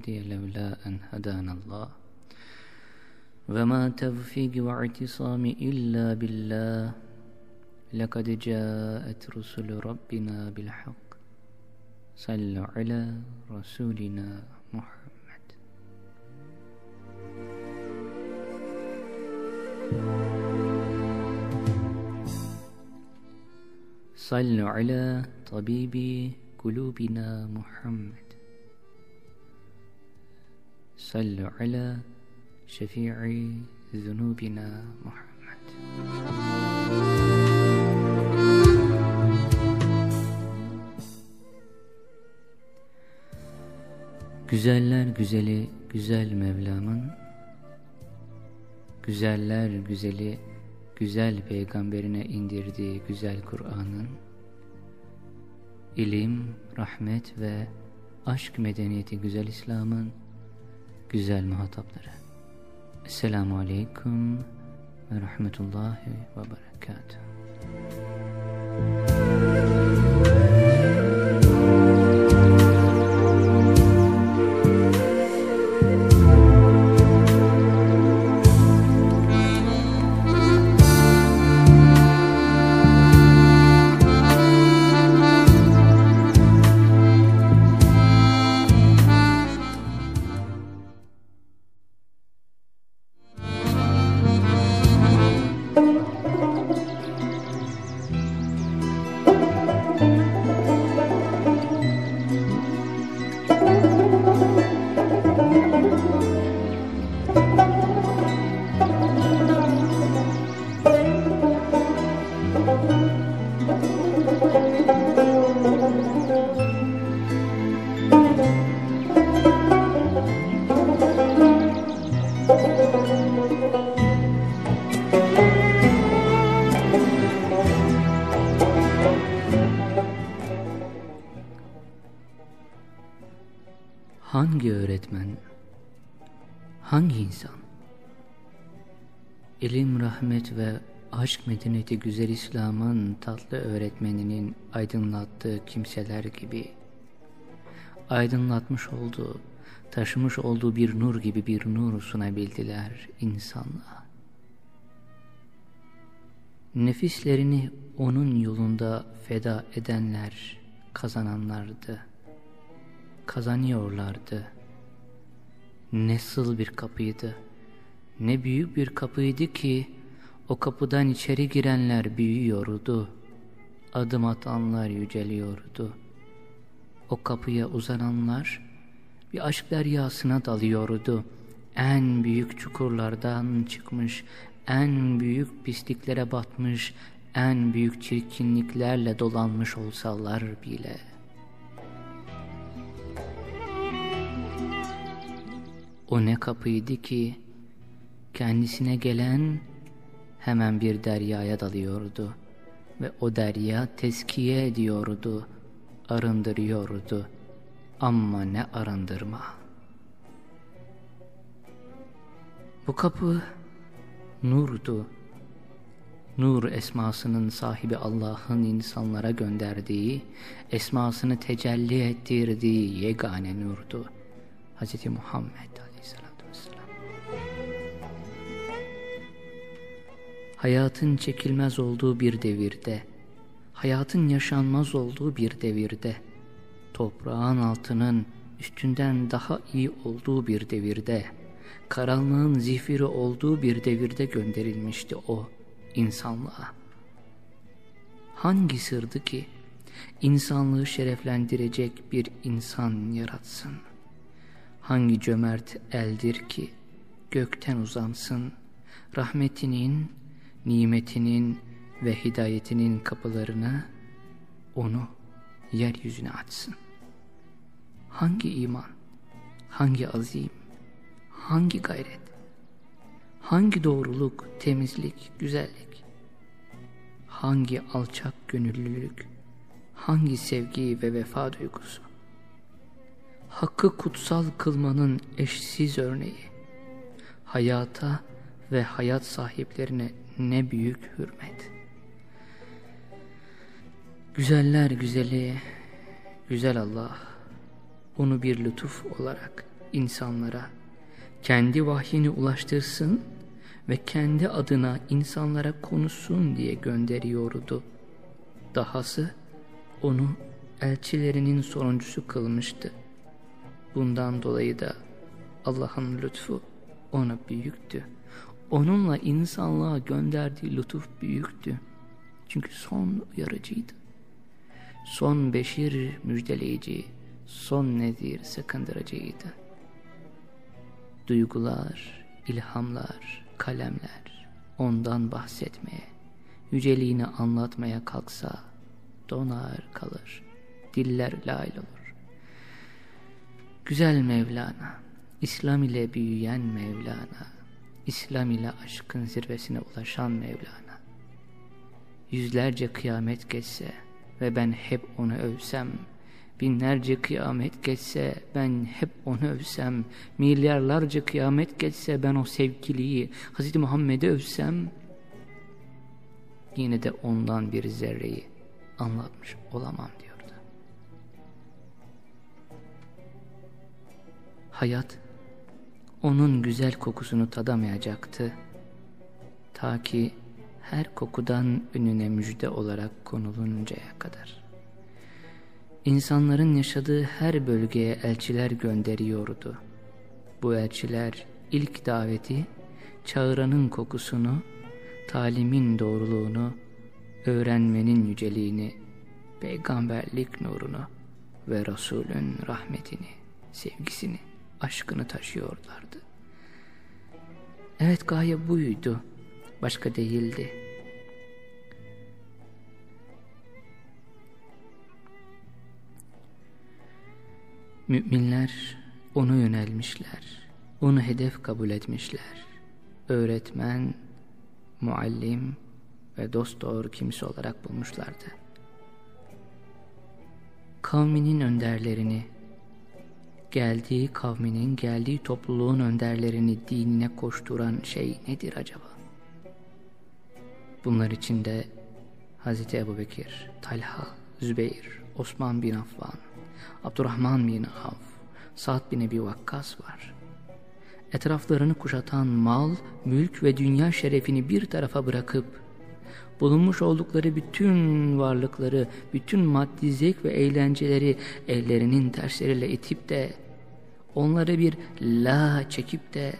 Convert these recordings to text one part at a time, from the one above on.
هدي لولا أن هدانا الله. وما توفيق واعتصام إلا بالله. لقد جاءت رسل ربنا بالحق. صل على رسولنا محمد. صل على طبيب قلوبنا محمد. صلوا على شفيع ذنوبنا محمد Güzeller güzeli güzel Mevlam'ın Güzeller güzeli güzel peygamberine indirdiği güzel Kur'an'ın ilim, rahmet ve aşk medeniyeti güzel İslam'ın güzel muhatapları. Esselamu Aleyküm ve Rahmetullahi ve Berekatuhu. Rahmet ve aşk medeniyeti güzel İslam'ın tatlı öğretmeninin aydınlattığı kimseler gibi, aydınlatmış olduğu, taşımış olduğu bir nur gibi bir nur sunabildiler insanlığa. Nefislerini onun yolunda feda edenler kazananlardı kazanıyorlardı. Nasıl bir kapıydı, ne büyük bir kapıydı ki o kapıdan içeri girenler büyüyordu, adım atanlar yüceliyordu. O kapıya uzananlar bir aşk deryasına dalıyordu. En büyük çukurlardan çıkmış, en büyük pisliklere batmış, en büyük çirkinliklerle dolanmış olsalar bile.'' O ne kapıydı ki kendisine gelen hemen bir deryaya dalıyordu ve o derya teskiye ediyordu, arındırıyordu. Ama ne arındırma. Bu kapı nurdu. Nur esmasının sahibi Allah'ın insanlara gönderdiği, esmasını tecelli ettirdiği yegane nurdu. Hz. Muhammed hayatın çekilmez olduğu bir devirde, hayatın yaşanmaz olduğu bir devirde, toprağın altının üstünden daha iyi olduğu bir devirde, karanlığın zifiri olduğu bir devirde gönderilmişti o insanlığa. Hangi sırdı ki insanlığı şereflendirecek bir insan yaratsın? Hangi cömert eldir ki gökten uzansın, rahmetinin nimetinin ve hidayetinin kapılarını onu yeryüzüne açsın. Hangi iman, hangi azim, hangi gayret, hangi doğruluk, temizlik, güzellik, hangi alçak gönüllülük, hangi sevgi ve vefa duygusu, hakkı kutsal kılmanın eşsiz örneği, hayata ve hayat sahiplerine ne büyük hürmet. Güzeller güzeli, güzel Allah, onu bir lütuf olarak insanlara kendi vahyini ulaştırsın ve kendi adına insanlara konuşsun diye gönderiyordu. Dahası onu elçilerinin sonuncusu kılmıştı. Bundan dolayı da Allah'ın lütfu ona büyüktü. Onunla insanlığa gönderdiği lütuf büyüktü. Çünkü son uyarıcıydı. Son beşir müjdeleyici, son nedir sakındırıcıydı. Duygular, ilhamlar, kalemler ondan bahsetmeye, yüceliğini anlatmaya kalksa donar kalır, diller lail olur. Güzel Mevlana, İslam ile büyüyen Mevlana, İslam ile aşkın zirvesine ulaşan Mevlana. Yüzlerce kıyamet geçse ve ben hep onu övsem, binlerce kıyamet geçse ben hep onu övsem, milyarlarca kıyamet geçse ben o sevgiliyi Hz. Muhammed'e övsem, yine de ondan bir zerreyi anlatmış olamam diyordu. Hayat onun güzel kokusunu tadamayacaktı. Ta ki her kokudan önüne müjde olarak konuluncaya kadar. İnsanların yaşadığı her bölgeye elçiler gönderiyordu. Bu elçiler ilk daveti, çağıranın kokusunu, talimin doğruluğunu, öğrenmenin yüceliğini, peygamberlik nurunu ve Resulün rahmetini, sevgisini aşkını taşıyorlardı. Evet gaye buydu, başka değildi. Müminler onu yönelmişler, onu hedef kabul etmişler. Öğretmen, muallim ve dost doğru kimse olarak bulmuşlardı. Kavminin önderlerini, geldiği kavminin, geldiği topluluğun önderlerini dinine koşturan şey nedir acaba? Bunlar içinde Hz. Ebu Bekir, Talha, Zübeyir, Osman bin Affan, Abdurrahman bin Avf, Sa'd bin Ebi Vakkas var. Etraflarını kuşatan mal, mülk ve dünya şerefini bir tarafa bırakıp, bulunmuş oldukları bütün varlıkları, bütün maddi zevk ve eğlenceleri ellerinin tersleriyle itip de, onları bir la çekip de,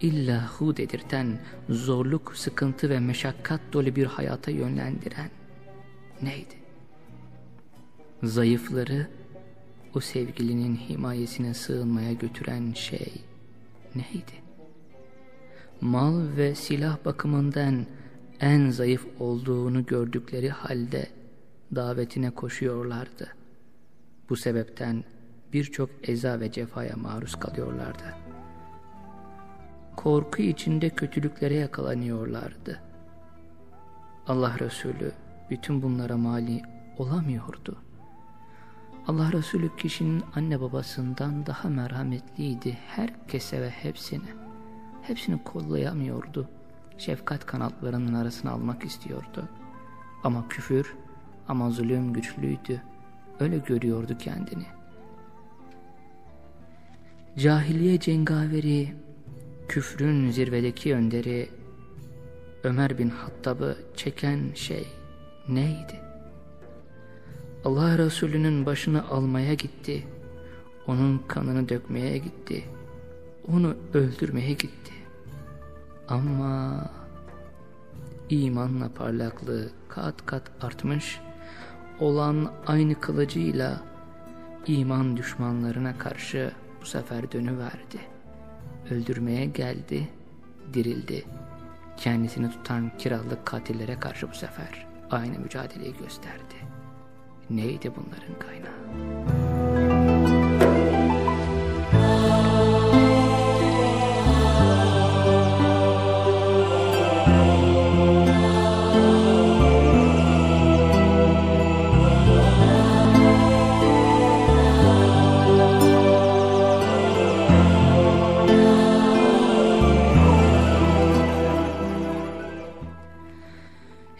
illa hu dedirten, zorluk, sıkıntı ve meşakkat dolu bir hayata yönlendiren neydi? Zayıfları o sevgilinin himayesine sığınmaya götüren şey neydi? Mal ve silah bakımından en zayıf olduğunu gördükleri halde davetine koşuyorlardı. Bu sebepten birçok eza ve cefaya maruz kalıyorlardı. Korku içinde kötülüklere yakalanıyorlardı. Allah Resulü bütün bunlara mali olamıyordu. Allah Resulü kişinin anne babasından daha merhametliydi herkese ve hepsine. Hepsini kollayamıyordu. Şefkat kanatlarının arasına almak istiyordu. Ama küfür, ama zulüm güçlüydü. Öyle görüyordu kendini. Cahiliye cengaveri, küfrün zirvedeki önderi, Ömer bin Hattab'ı çeken şey neydi? Allah Resulü'nün başını almaya gitti. Onun kanını dökmeye gitti. Onu öldürmeye gitti. Ama imanla parlaklığı kat kat artmış olan aynı kılıcıyla iman düşmanlarına karşı bu sefer dönüverdi. Öldürmeye geldi, dirildi. Kendisini tutan kiralık katillere karşı bu sefer aynı mücadeleyi gösterdi. Neydi bunların kaynağı?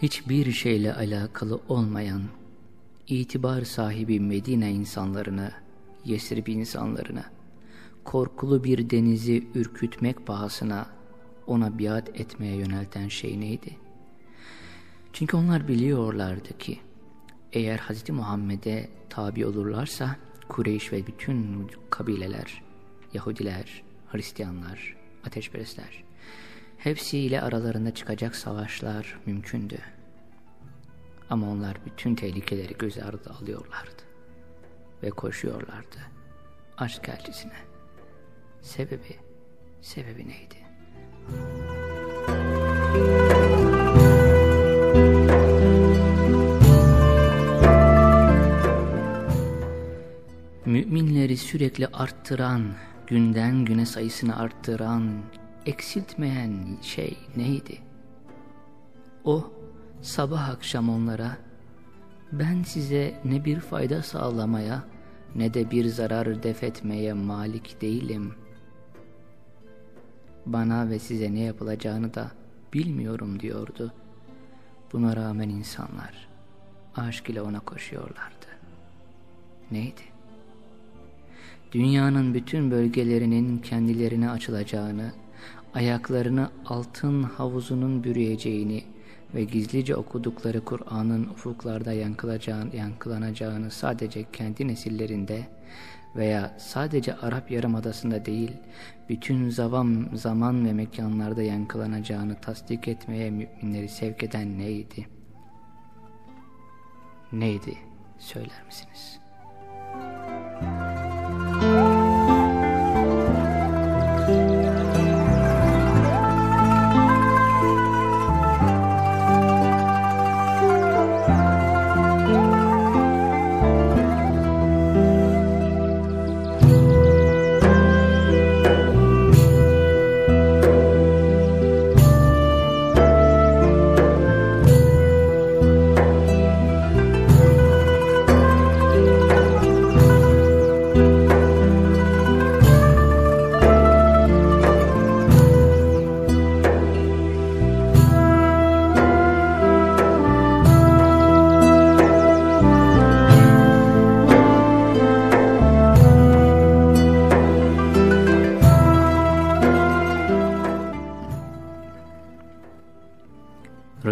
Hiçbir şeyle alakalı olmayan itibar sahibi Medine insanlarını, Yesrib insanlarını, korkulu bir denizi ürkütmek pahasına ona biat etmeye yönelten şey neydi? Çünkü onlar biliyorlardı ki eğer Hz. Muhammed'e tabi olurlarsa Kureyş ve bütün kabileler, Yahudiler, Hristiyanlar, ateşperestler hepsiyle aralarında çıkacak savaşlar mümkündü. Ama onlar bütün tehlikeleri göz ardı alıyorlardı ve koşuyorlardı aşk elçisine. Sebebi, sebebi neydi? Müminleri sürekli arttıran, günden güne sayısını arttıran, eksiltmeyen şey neydi? O, sabah akşam onlara, ben size ne bir fayda sağlamaya, ne de bir zarar defetmeye malik değilim. Bana ve size ne yapılacağını da bilmiyorum diyordu. Buna rağmen insanlar aşk ile ona koşuyorlardı. Neydi? Dünyanın bütün bölgelerinin kendilerine açılacağını, ayaklarını altın havuzunun bürüyeceğini ve gizlice okudukları Kur'an'ın ufuklarda yankılanacağını sadece kendi nesillerinde veya sadece Arap Yarımadası'nda değil, bütün zaman, zaman ve mekanlarda yankılanacağını tasdik etmeye müminleri sevk eden neydi? Neydi? Söyler misiniz? Müzik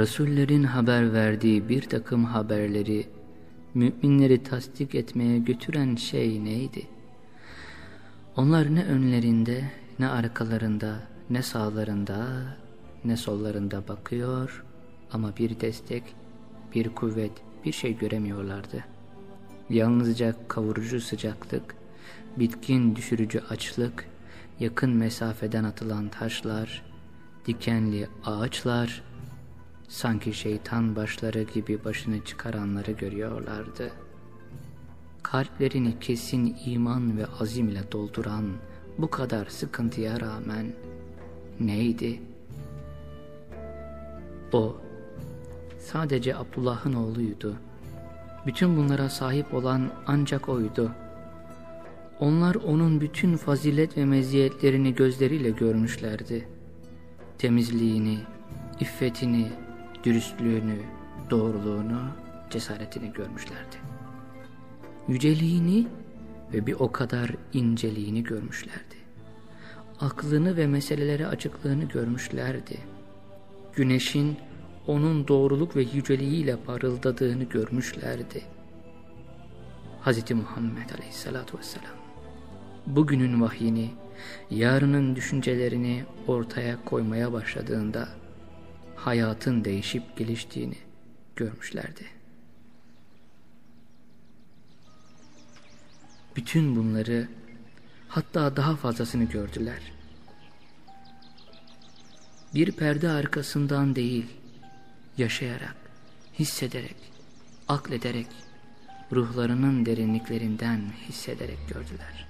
Resullerin haber verdiği bir takım haberleri müminleri tasdik etmeye götüren şey neydi? Onlar ne önlerinde, ne arkalarında, ne sağlarında, ne sollarında bakıyor ama bir destek, bir kuvvet, bir şey göremiyorlardı. Yalnızca kavurucu sıcaklık, bitkin düşürücü açlık, yakın mesafeden atılan taşlar, dikenli ağaçlar, Sanki şeytan başları gibi başını çıkaranları görüyorlardı. Kalplerini kesin iman ve azim ile dolduran bu kadar sıkıntıya rağmen neydi? O sadece Abdullah'ın oğluydu. Bütün bunlara sahip olan ancak oydu. Onlar onun bütün fazilet ve meziyetlerini gözleriyle görmüşlerdi. Temizliğini, iffetini, dürüstlüğünü, doğruluğunu, cesaretini görmüşlerdi. Yüceliğini ve bir o kadar inceliğini görmüşlerdi. Aklını ve meseleleri açıklığını görmüşlerdi. Güneşin onun doğruluk ve yüceliğiyle parıldadığını görmüşlerdi. Hz. Muhammed Aleyhisselatü Vesselam bugünün vahyini, yarının düşüncelerini ortaya koymaya başladığında hayatın değişip geliştiğini görmüşlerdi. Bütün bunları hatta daha fazlasını gördüler. Bir perde arkasından değil, yaşayarak, hissederek, aklederek, ruhlarının derinliklerinden hissederek gördüler.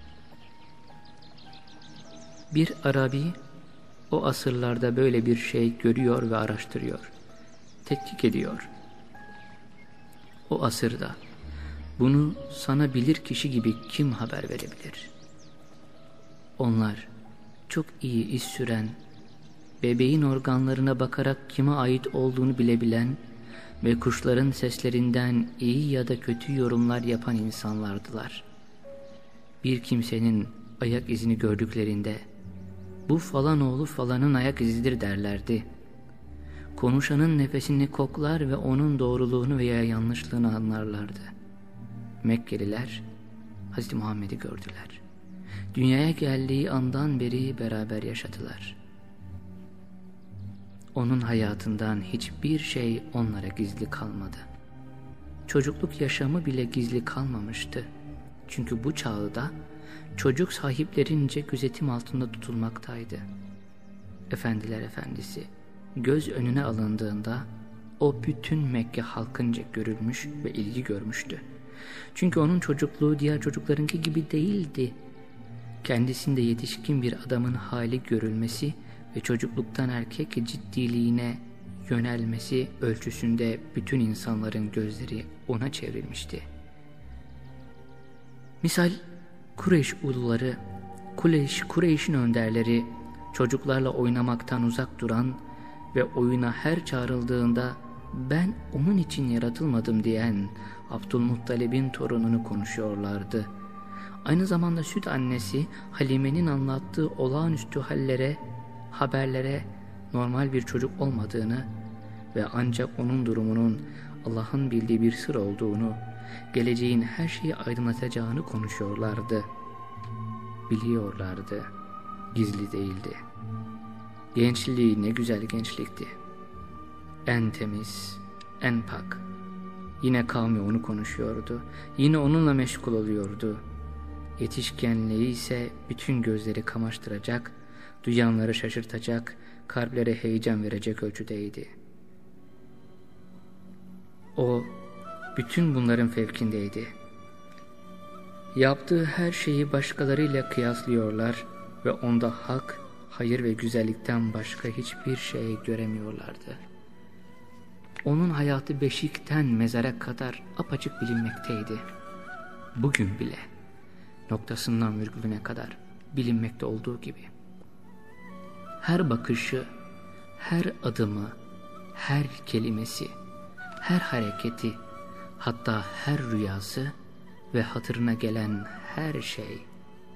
Bir Arabi o asırlarda böyle bir şey görüyor ve araştırıyor. Tetkik ediyor. O asırda bunu sana bilir kişi gibi kim haber verebilir? Onlar çok iyi iz süren, bebeğin organlarına bakarak kime ait olduğunu bilebilen, ve kuşların seslerinden iyi ya da kötü yorumlar yapan insanlardılar. Bir kimsenin ayak izini gördüklerinde bu falan oğlu falanın ayak izidir derlerdi. Konuşanın nefesini koklar ve onun doğruluğunu veya yanlışlığını anlarlardı. Mekkeliler Hz. Muhammed'i gördüler. Dünyaya geldiği andan beri beraber yaşadılar. Onun hayatından hiçbir şey onlara gizli kalmadı. Çocukluk yaşamı bile gizli kalmamıştı. Çünkü bu çağda çocuk sahiplerince gözetim altında tutulmaktaydı. Efendiler efendisi göz önüne alındığında o bütün Mekke halkınca görülmüş ve ilgi görmüştü. Çünkü onun çocukluğu diğer çocuklarınki gibi değildi. Kendisinde yetişkin bir adamın hali görülmesi ve çocukluktan erkek ciddiliğine yönelmesi ölçüsünde bütün insanların gözleri ona çevrilmişti. Misal Kureyş uluları, Kureyş, Kureyş'in önderleri çocuklarla oynamaktan uzak duran ve oyuna her çağrıldığında ben onun için yaratılmadım diyen Abdülmuttalib'in torununu konuşuyorlardı. Aynı zamanda süt annesi Halime'nin anlattığı olağanüstü hallere, haberlere normal bir çocuk olmadığını ve ancak onun durumunun Allah'ın bildiği bir sır olduğunu, geleceğin her şeyi aydınlatacağını konuşuyorlardı. Biliyorlardı, gizli değildi. Gençliği ne güzel gençlikti. En temiz, en pak. Yine kavmi onu konuşuyordu. Yine onunla meşgul oluyordu. Yetişkenliği ise bütün gözleri kamaştıracak, duyanları şaşırtacak, kalplere heyecan verecek ölçüdeydi. O, bütün bunların fevkindeydi. Yaptığı her şeyi başkalarıyla kıyaslıyorlar ve onda hak, hayır ve güzellikten başka hiçbir şey göremiyorlardı. Onun hayatı beşikten mezara kadar apaçık bilinmekteydi. Bugün bile noktasından virgülüne kadar bilinmekte olduğu gibi. Her bakışı, her adımı, her kelimesi, her hareketi, hatta her rüyası ve hatırına gelen her şey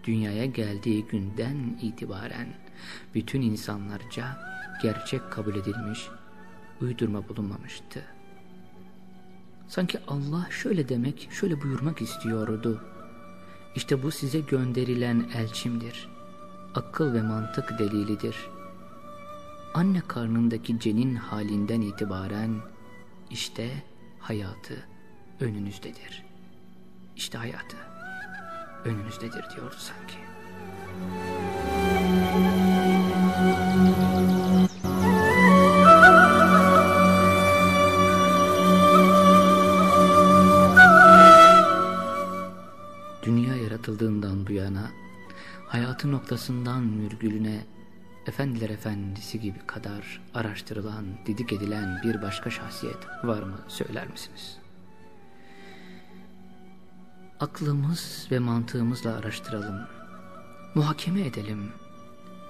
dünyaya geldiği günden itibaren bütün insanlarca gerçek kabul edilmiş, uydurma bulunmamıştı. Sanki Allah şöyle demek, şöyle buyurmak istiyordu. İşte bu size gönderilen elçimdir. Akıl ve mantık delilidir. Anne karnındaki cenin halinden itibaren işte hayatı önünüzdedir. İşte hayatı önünüzdedir diyordu sanki. Dünya yaratıldığından bu yana hayatı noktasından virgülüne Efendiler Efendisi gibi kadar araştırılan, didik edilen bir başka şahsiyet var mı söyler misiniz? Aklımız ve mantığımızla araştıralım, muhakeme edelim.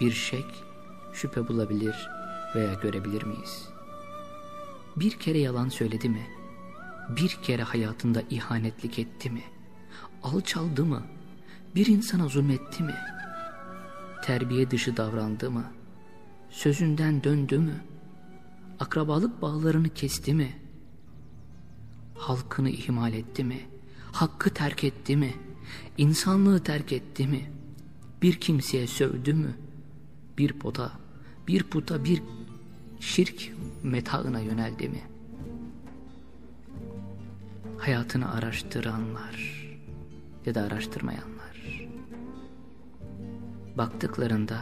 Bir şek, şüphe bulabilir veya görebilir miyiz? Bir kere yalan söyledi mi? Bir kere hayatında ihanetlik etti mi? Alçaldı mı? Bir insana zulmetti mi? terbiye dışı davrandı mı? Sözünden döndü mü? Akrabalık bağlarını kesti mi? Halkını ihmal etti mi? Hakkı terk etti mi? İnsanlığı terk etti mi? Bir kimseye sövdü mü? Bir pota, bir puta, bir şirk metaına yöneldi mi? Hayatını araştıranlar ya da araştırmayanlar baktıklarında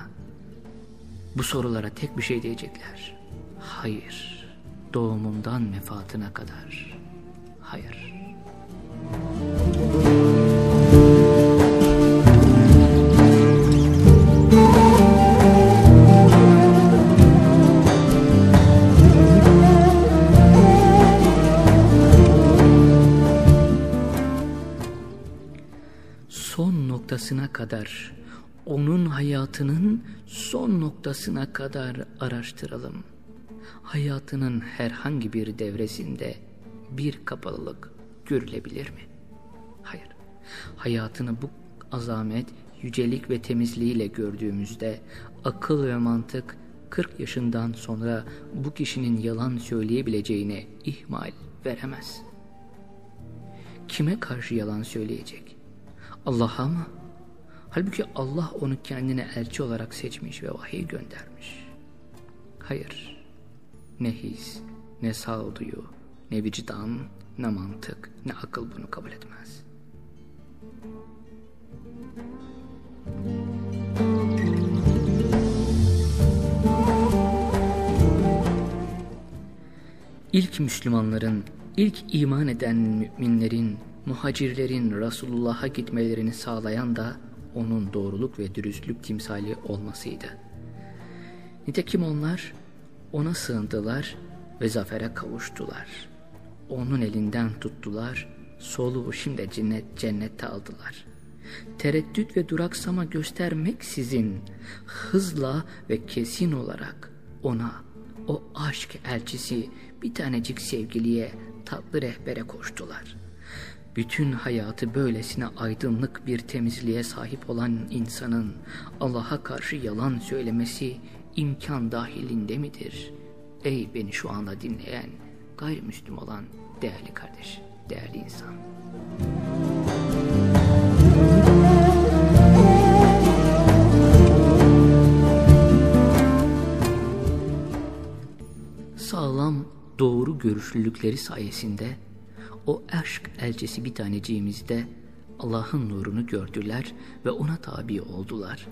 bu sorulara tek bir şey diyecekler. Hayır. Doğumundan vefatına kadar. Hayır. Noktasına kadar onun hayatının son noktasına kadar araştıralım. Hayatının herhangi bir devresinde bir kapalılık görülebilir mi? Hayır. Hayatını bu azamet, yücelik ve temizliğiyle gördüğümüzde akıl ve mantık 40 yaşından sonra bu kişinin yalan söyleyebileceğine ihmal veremez. Kime karşı yalan söyleyecek? Allah'a mı? Halbuki Allah onu kendine elçi olarak seçmiş ve vahiy göndermiş. Hayır, ne his, ne sağduyu, ne vicdan, ne mantık, ne akıl bunu kabul etmez. İlk Müslümanların, ilk iman eden müminlerin, muhacirlerin Resulullah'a gitmelerini sağlayan da onun doğruluk ve dürüstlük timsali olmasıydı. Nitekim onlar ona sığındılar ve zafere kavuştular. Onun elinden tuttular, soluğu şimdi cennet, cennette aldılar. Tereddüt ve duraksama göstermek sizin hızla ve kesin olarak ona, o aşk elçisi bir tanecik sevgiliye tatlı rehbere koştular. Bütün hayatı böylesine aydınlık bir temizliğe sahip olan insanın Allah'a karşı yalan söylemesi imkan dahilinde midir? Ey beni şu anda dinleyen gayrimüslim olan değerli kardeş, değerli insan. Sağlam doğru görüşlülükleri sayesinde o aşk elçisi bir taneciğimizde Allah'ın nurunu gördüler ve ona tabi oldular.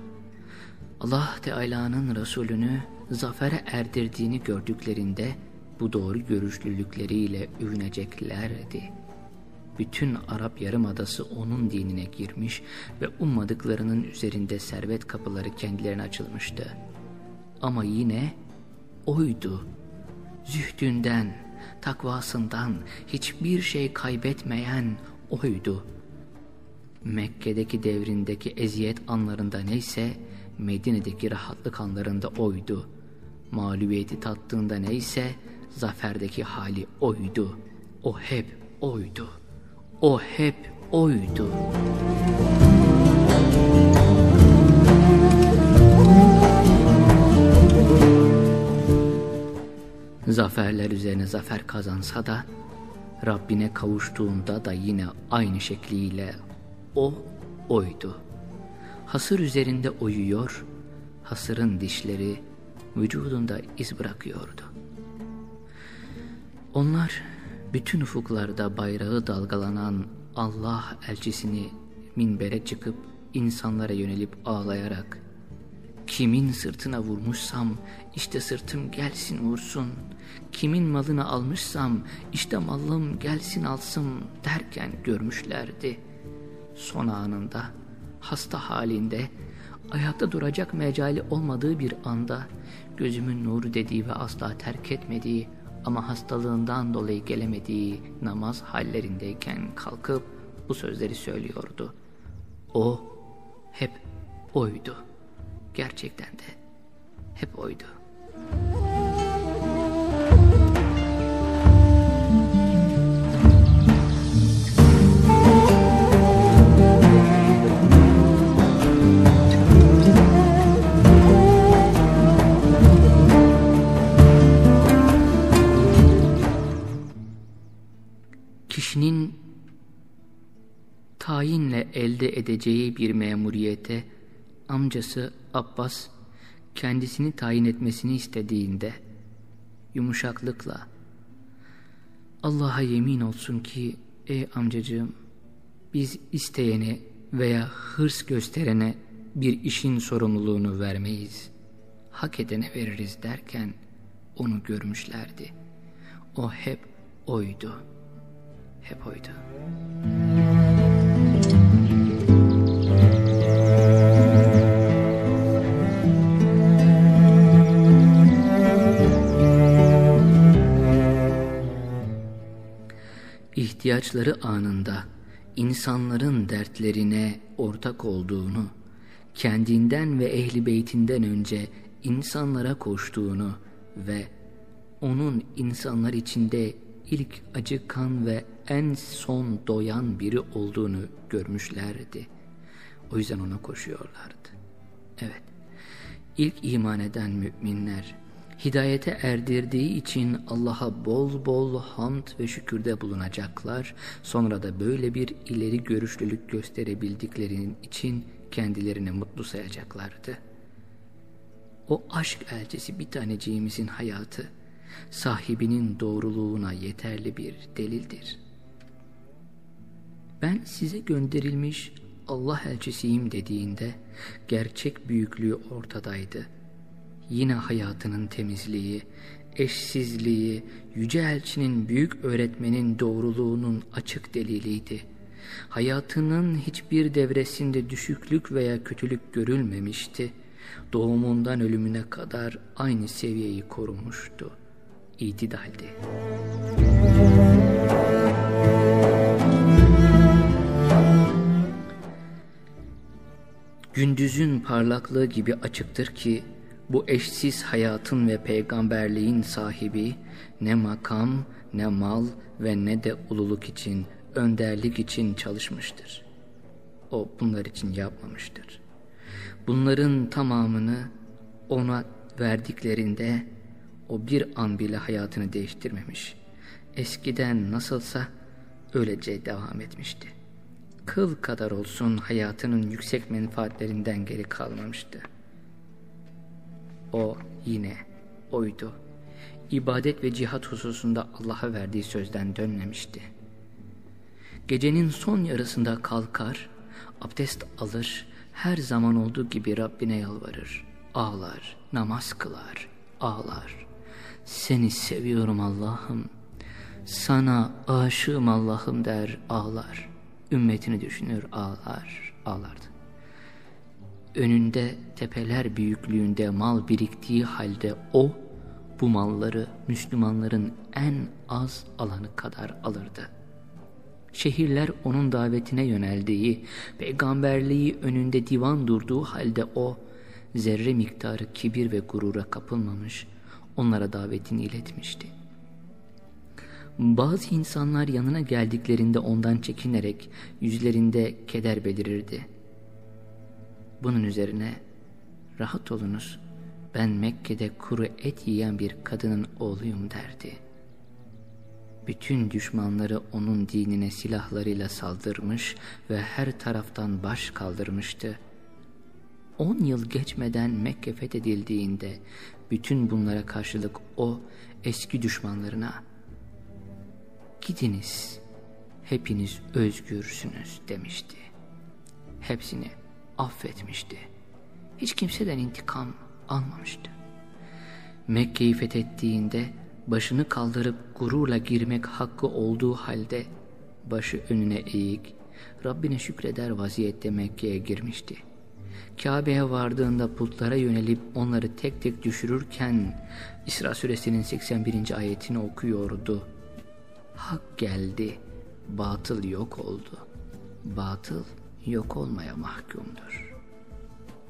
Allah Teala'nın Resulünü zafere erdirdiğini gördüklerinde bu doğru görüşlülükleriyle övüneceklerdi. Bütün Arap Yarımadası onun dinine girmiş ve ummadıklarının üzerinde servet kapıları kendilerine açılmıştı. Ama yine oydu. Zühdünden, takvasından hiçbir şey kaybetmeyen oydu. Mekke'deki devrindeki eziyet anlarında neyse Medine'deki rahatlık anlarında oydu. Mağlubiyeti tattığında neyse zaferdeki hali oydu. O hep oydu. O hep oydu. Zaferler üzerine zafer kazansa da Rabbine kavuştuğunda da yine aynı şekliyle o oydu. Hasır üzerinde uyuyor, hasırın dişleri vücudunda iz bırakıyordu. Onlar bütün ufuklarda bayrağı dalgalanan Allah elçisini minbere çıkıp insanlara yönelip ağlayarak Kimin sırtına vurmuşsam işte sırtım gelsin vursun. Kimin malını almışsam işte malım gelsin alsın derken görmüşlerdi. Son anında hasta halinde ayakta duracak mecali olmadığı bir anda gözümün nuru dediği ve asla terk etmediği ama hastalığından dolayı gelemediği namaz hallerindeyken kalkıp bu sözleri söylüyordu. O hep oydu. Gerçekten de hep oydu. Kişinin tayinle elde edeceği bir memuriyete amcası Abbas kendisini tayin etmesini istediğinde yumuşaklıkla Allah'a yemin olsun ki ey amcacığım biz isteyene veya hırs gösterene bir işin sorumluluğunu vermeyiz. Hak edene veririz derken onu görmüşlerdi. O hep oydu. Hep oydu. İhtiyaçları anında insanların dertlerine ortak olduğunu, kendinden ve ehli beytinden önce insanlara koştuğunu ve onun insanlar içinde ilk acıkan ve en son doyan biri olduğunu görmüşlerdi. O yüzden ona koşuyorlardı. Evet, ilk iman eden müminler hidayete erdirdiği için Allah'a bol bol hamd ve şükürde bulunacaklar. Sonra da böyle bir ileri görüşlülük gösterebildiklerinin için kendilerini mutlu sayacaklardı. O aşk elçisi bir taneciğimizin hayatı sahibinin doğruluğuna yeterli bir delildir. Ben size gönderilmiş Allah elçisiyim dediğinde gerçek büyüklüğü ortadaydı. Yine hayatının temizliği, eşsizliği, yüce elçinin büyük öğretmenin doğruluğunun açık deliliydi. Hayatının hiçbir devresinde düşüklük veya kötülük görülmemişti. Doğumundan ölümüne kadar aynı seviyeyi korumuştu. İtidaldi. Gündüzün parlaklığı gibi açıktır ki bu eşsiz hayatın ve peygamberliğin sahibi ne makam, ne mal ve ne de ululuk için, önderlik için çalışmıştır. O bunlar için yapmamıştır. Bunların tamamını ona verdiklerinde o bir an bile hayatını değiştirmemiş. Eskiden nasılsa öylece devam etmişti. Kıl kadar olsun hayatının yüksek menfaatlerinden geri kalmamıştı. O yine oydu. İbadet ve cihat hususunda Allah'a verdiği sözden dönmemişti. Gecenin son yarısında kalkar, abdest alır, her zaman olduğu gibi Rabbine yalvarır, ağlar, namaz kılar, ağlar. Seni seviyorum Allah'ım, sana aşığım Allah'ım der, ağlar. Ümmetini düşünür, ağlar, ağlardı önünde tepeler büyüklüğünde mal biriktiği halde o bu malları Müslümanların en az alanı kadar alırdı. Şehirler onun davetine yöneldiği, peygamberliği önünde divan durduğu halde o zerre miktarı kibir ve gurura kapılmamış, onlara davetini iletmişti. Bazı insanlar yanına geldiklerinde ondan çekinerek yüzlerinde keder belirirdi. Bunun üzerine rahat olunuz ben Mekke'de kuru et yiyen bir kadının oğluyum derdi. Bütün düşmanları onun dinine silahlarıyla saldırmış ve her taraftan baş kaldırmıştı. On yıl geçmeden Mekke fethedildiğinde bütün bunlara karşılık o eski düşmanlarına gidiniz hepiniz özgürsünüz demişti. Hepsini affetmişti. Hiç kimseden intikam almamıştı. Mekke'yi fethettiğinde başını kaldırıp gururla girmek hakkı olduğu halde başı önüne eğik, Rabbine şükreder vaziyette Mekke'ye girmişti. Kabe'ye vardığında putlara yönelip onları tek tek düşürürken İsra suresinin 81. ayetini okuyordu. Hak geldi, batıl yok oldu. Batıl yok olmaya mahkumdur.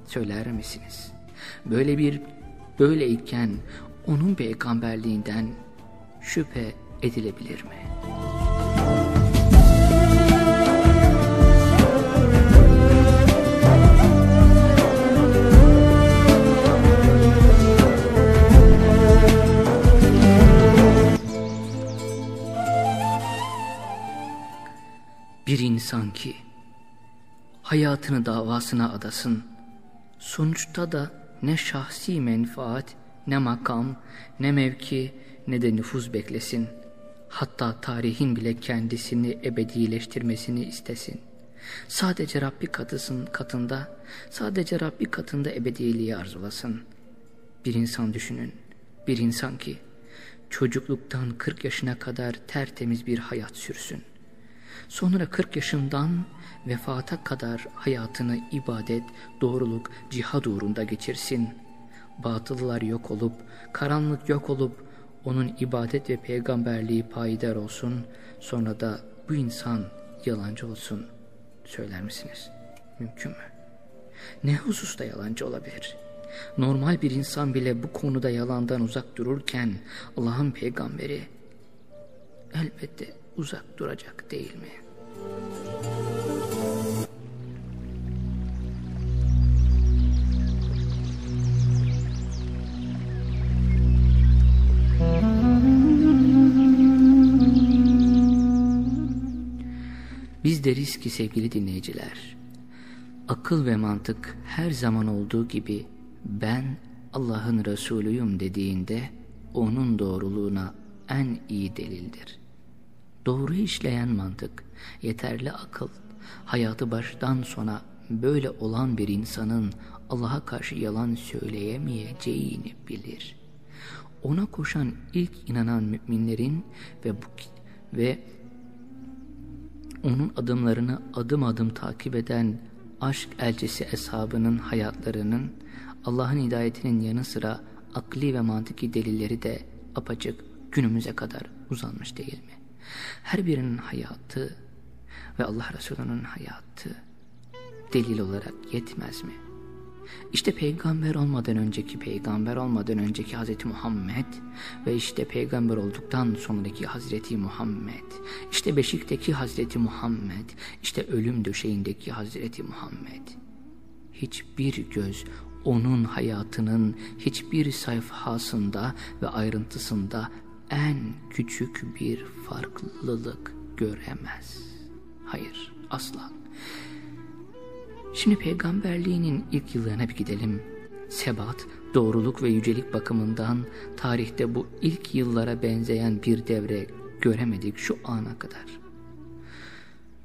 Söyler misiniz? Böyle bir böyleyken onun peygamberliğinden şüphe edilebilir mi? Bir insan ki hayatını davasına adasın. Sonuçta da ne şahsi menfaat, ne makam, ne mevki, ne de nüfuz beklesin. Hatta tarihin bile kendisini ebedileştirmesini istesin. Sadece Rabbi katısın katında, sadece Rabbi katında ebediliği arzulasın. Bir insan düşünün, bir insan ki çocukluktan 40 yaşına kadar tertemiz bir hayat sürsün. Sonra 40 yaşından vefata kadar hayatını ibadet, doğruluk, cihad uğrunda geçirsin. Batıllar yok olup, karanlık yok olup, onun ibadet ve peygamberliği payidar olsun, sonra da bu insan yalancı olsun. Söyler misiniz? Mümkün mü? Ne hususta yalancı olabilir? Normal bir insan bile bu konuda yalandan uzak dururken Allah'ın peygamberi elbette uzak duracak değil mi? Biz deriz ki sevgili dinleyiciler, akıl ve mantık her zaman olduğu gibi ben Allah'ın Resulüyüm dediğinde onun doğruluğuna en iyi delildir. Doğru işleyen mantık, yeterli akıl, hayatı baştan sona böyle olan bir insanın Allah'a karşı yalan söyleyemeyeceğini bilir. Ona koşan ilk inanan müminlerin ve bu ve onun adımlarını adım adım takip eden aşk elçisi eshabının hayatlarının Allah'ın hidayetinin yanı sıra akli ve mantıki delilleri de apacık günümüze kadar uzanmış değil mi? Her birinin hayatı ve Allah Resulü'nün hayatı delil olarak yetmez mi? İşte peygamber olmadan önceki peygamber olmadan önceki Hazreti Muhammed ve işte peygamber olduktan sonraki Hazreti Muhammed, işte beşikteki Hazreti Muhammed, işte ölüm döşeğindeki Hazreti Muhammed. Hiçbir göz onun hayatının hiçbir sayfasında ve ayrıntısında en küçük bir farklılık göremez. Hayır, asla. Şimdi peygamberliğinin ilk yıllarına bir gidelim. Sebat, doğruluk ve yücelik bakımından tarihte bu ilk yıllara benzeyen bir devre göremedik şu ana kadar.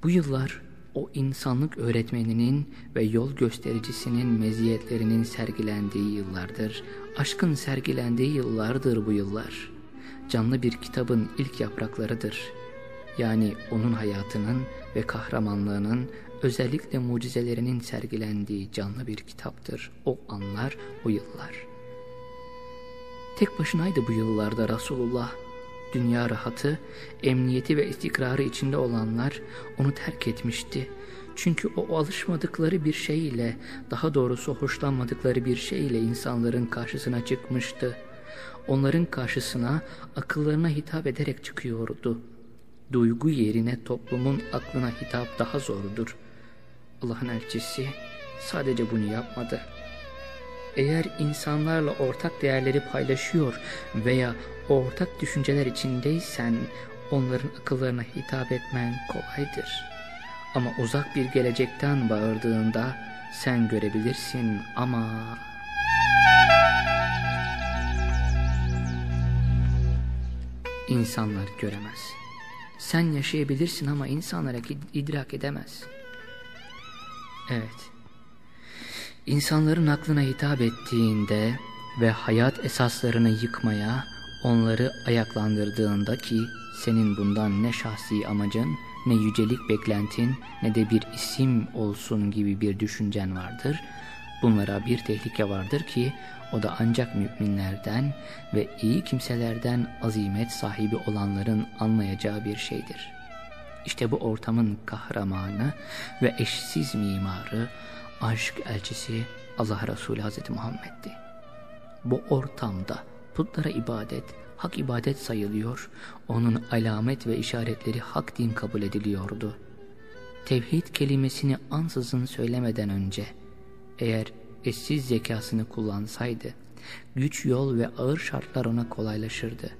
Bu yıllar o insanlık öğretmeninin ve yol göstericisinin meziyetlerinin sergilendiği yıllardır. Aşkın sergilendiği yıllardır bu yıllar. Canlı bir kitabın ilk yapraklarıdır. Yani onun hayatının ve kahramanlığının özellikle mucizelerinin sergilendiği canlı bir kitaptır o anlar, o yıllar. Tek başınaydı bu yıllarda Resulullah. Dünya rahatı, emniyeti ve istikrarı içinde olanlar onu terk etmişti. Çünkü o alışmadıkları bir şey ile, daha doğrusu hoşlanmadıkları bir şey ile insanların karşısına çıkmıştı. Onların karşısına akıllarına hitap ederek çıkıyordu. Duygu yerine toplumun aklına hitap daha zordur.'' Allah'ın elçisi sadece bunu yapmadı. Eğer insanlarla ortak değerleri paylaşıyor veya ortak düşünceler içindeysen onların akıllarına hitap etmen kolaydır. Ama uzak bir gelecekten bağırdığında sen görebilirsin ama... İnsanlar göremez. Sen yaşayabilirsin ama insanlar idrak edemez. Evet. İnsanların aklına hitap ettiğinde ve hayat esaslarını yıkmaya, onları ayaklandırdığında ki senin bundan ne şahsi amacın, ne yücelik beklentin, ne de bir isim olsun gibi bir düşüncen vardır. Bunlara bir tehlike vardır ki o da ancak müminlerden ve iyi kimselerden azimet sahibi olanların anlayacağı bir şeydir.'' İşte bu ortamın kahramanı ve eşsiz mimarı, aşk elçisi Allah Resulü Hazreti Muhammed'di. Bu ortamda putlara ibadet, hak ibadet sayılıyor, onun alamet ve işaretleri hak din kabul ediliyordu. Tevhid kelimesini ansızın söylemeden önce, eğer eşsiz zekasını kullansaydı, güç yol ve ağır şartlar ona kolaylaşırdı.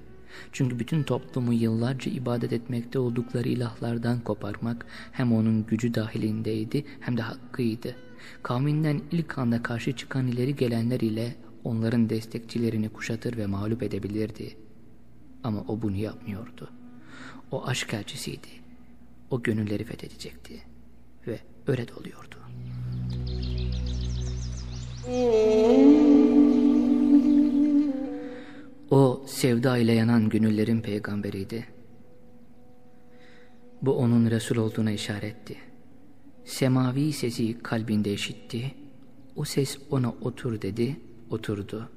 Çünkü bütün toplumu yıllarca ibadet etmekte oldukları ilahlardan koparmak hem onun gücü dahilindeydi hem de hakkıydı. Kavminden ilk anda karşı çıkan ileri gelenler ile onların destekçilerini kuşatır ve mağlup edebilirdi. Ama o bunu yapmıyordu. O aşk elçisiydi. O gönülleri fethedecekti. Ve öyle doluyordu. O sevda ile yanan gönüllerin peygamberiydi. Bu onun Resul olduğuna işaretti. Semavi sesi kalbinde işitti. O ses ona otur dedi, oturdu.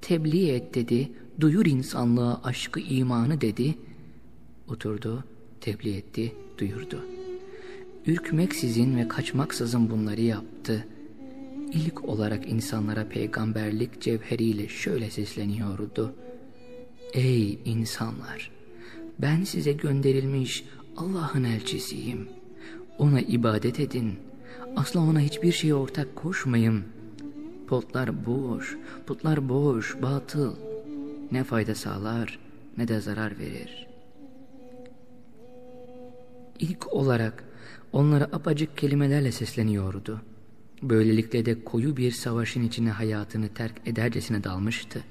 Tebliğ et dedi, duyur insanlığa aşkı imanı dedi. Oturdu, tebliğ etti, duyurdu. Ürkmeksizin ve kaçmaksızın bunları yaptı. İlk olarak insanlara peygamberlik cevheriyle şöyle sesleniyordu. Ey insanlar! Ben size gönderilmiş Allah'ın elçisiyim. Ona ibadet edin. Asla ona hiçbir şeye ortak koşmayın. Putlar boş, putlar boş, batıl. Ne fayda sağlar ne de zarar verir. İlk olarak onlara apacık kelimelerle sesleniyordu. Böylelikle de koyu bir savaşın içine hayatını terk edercesine dalmıştı.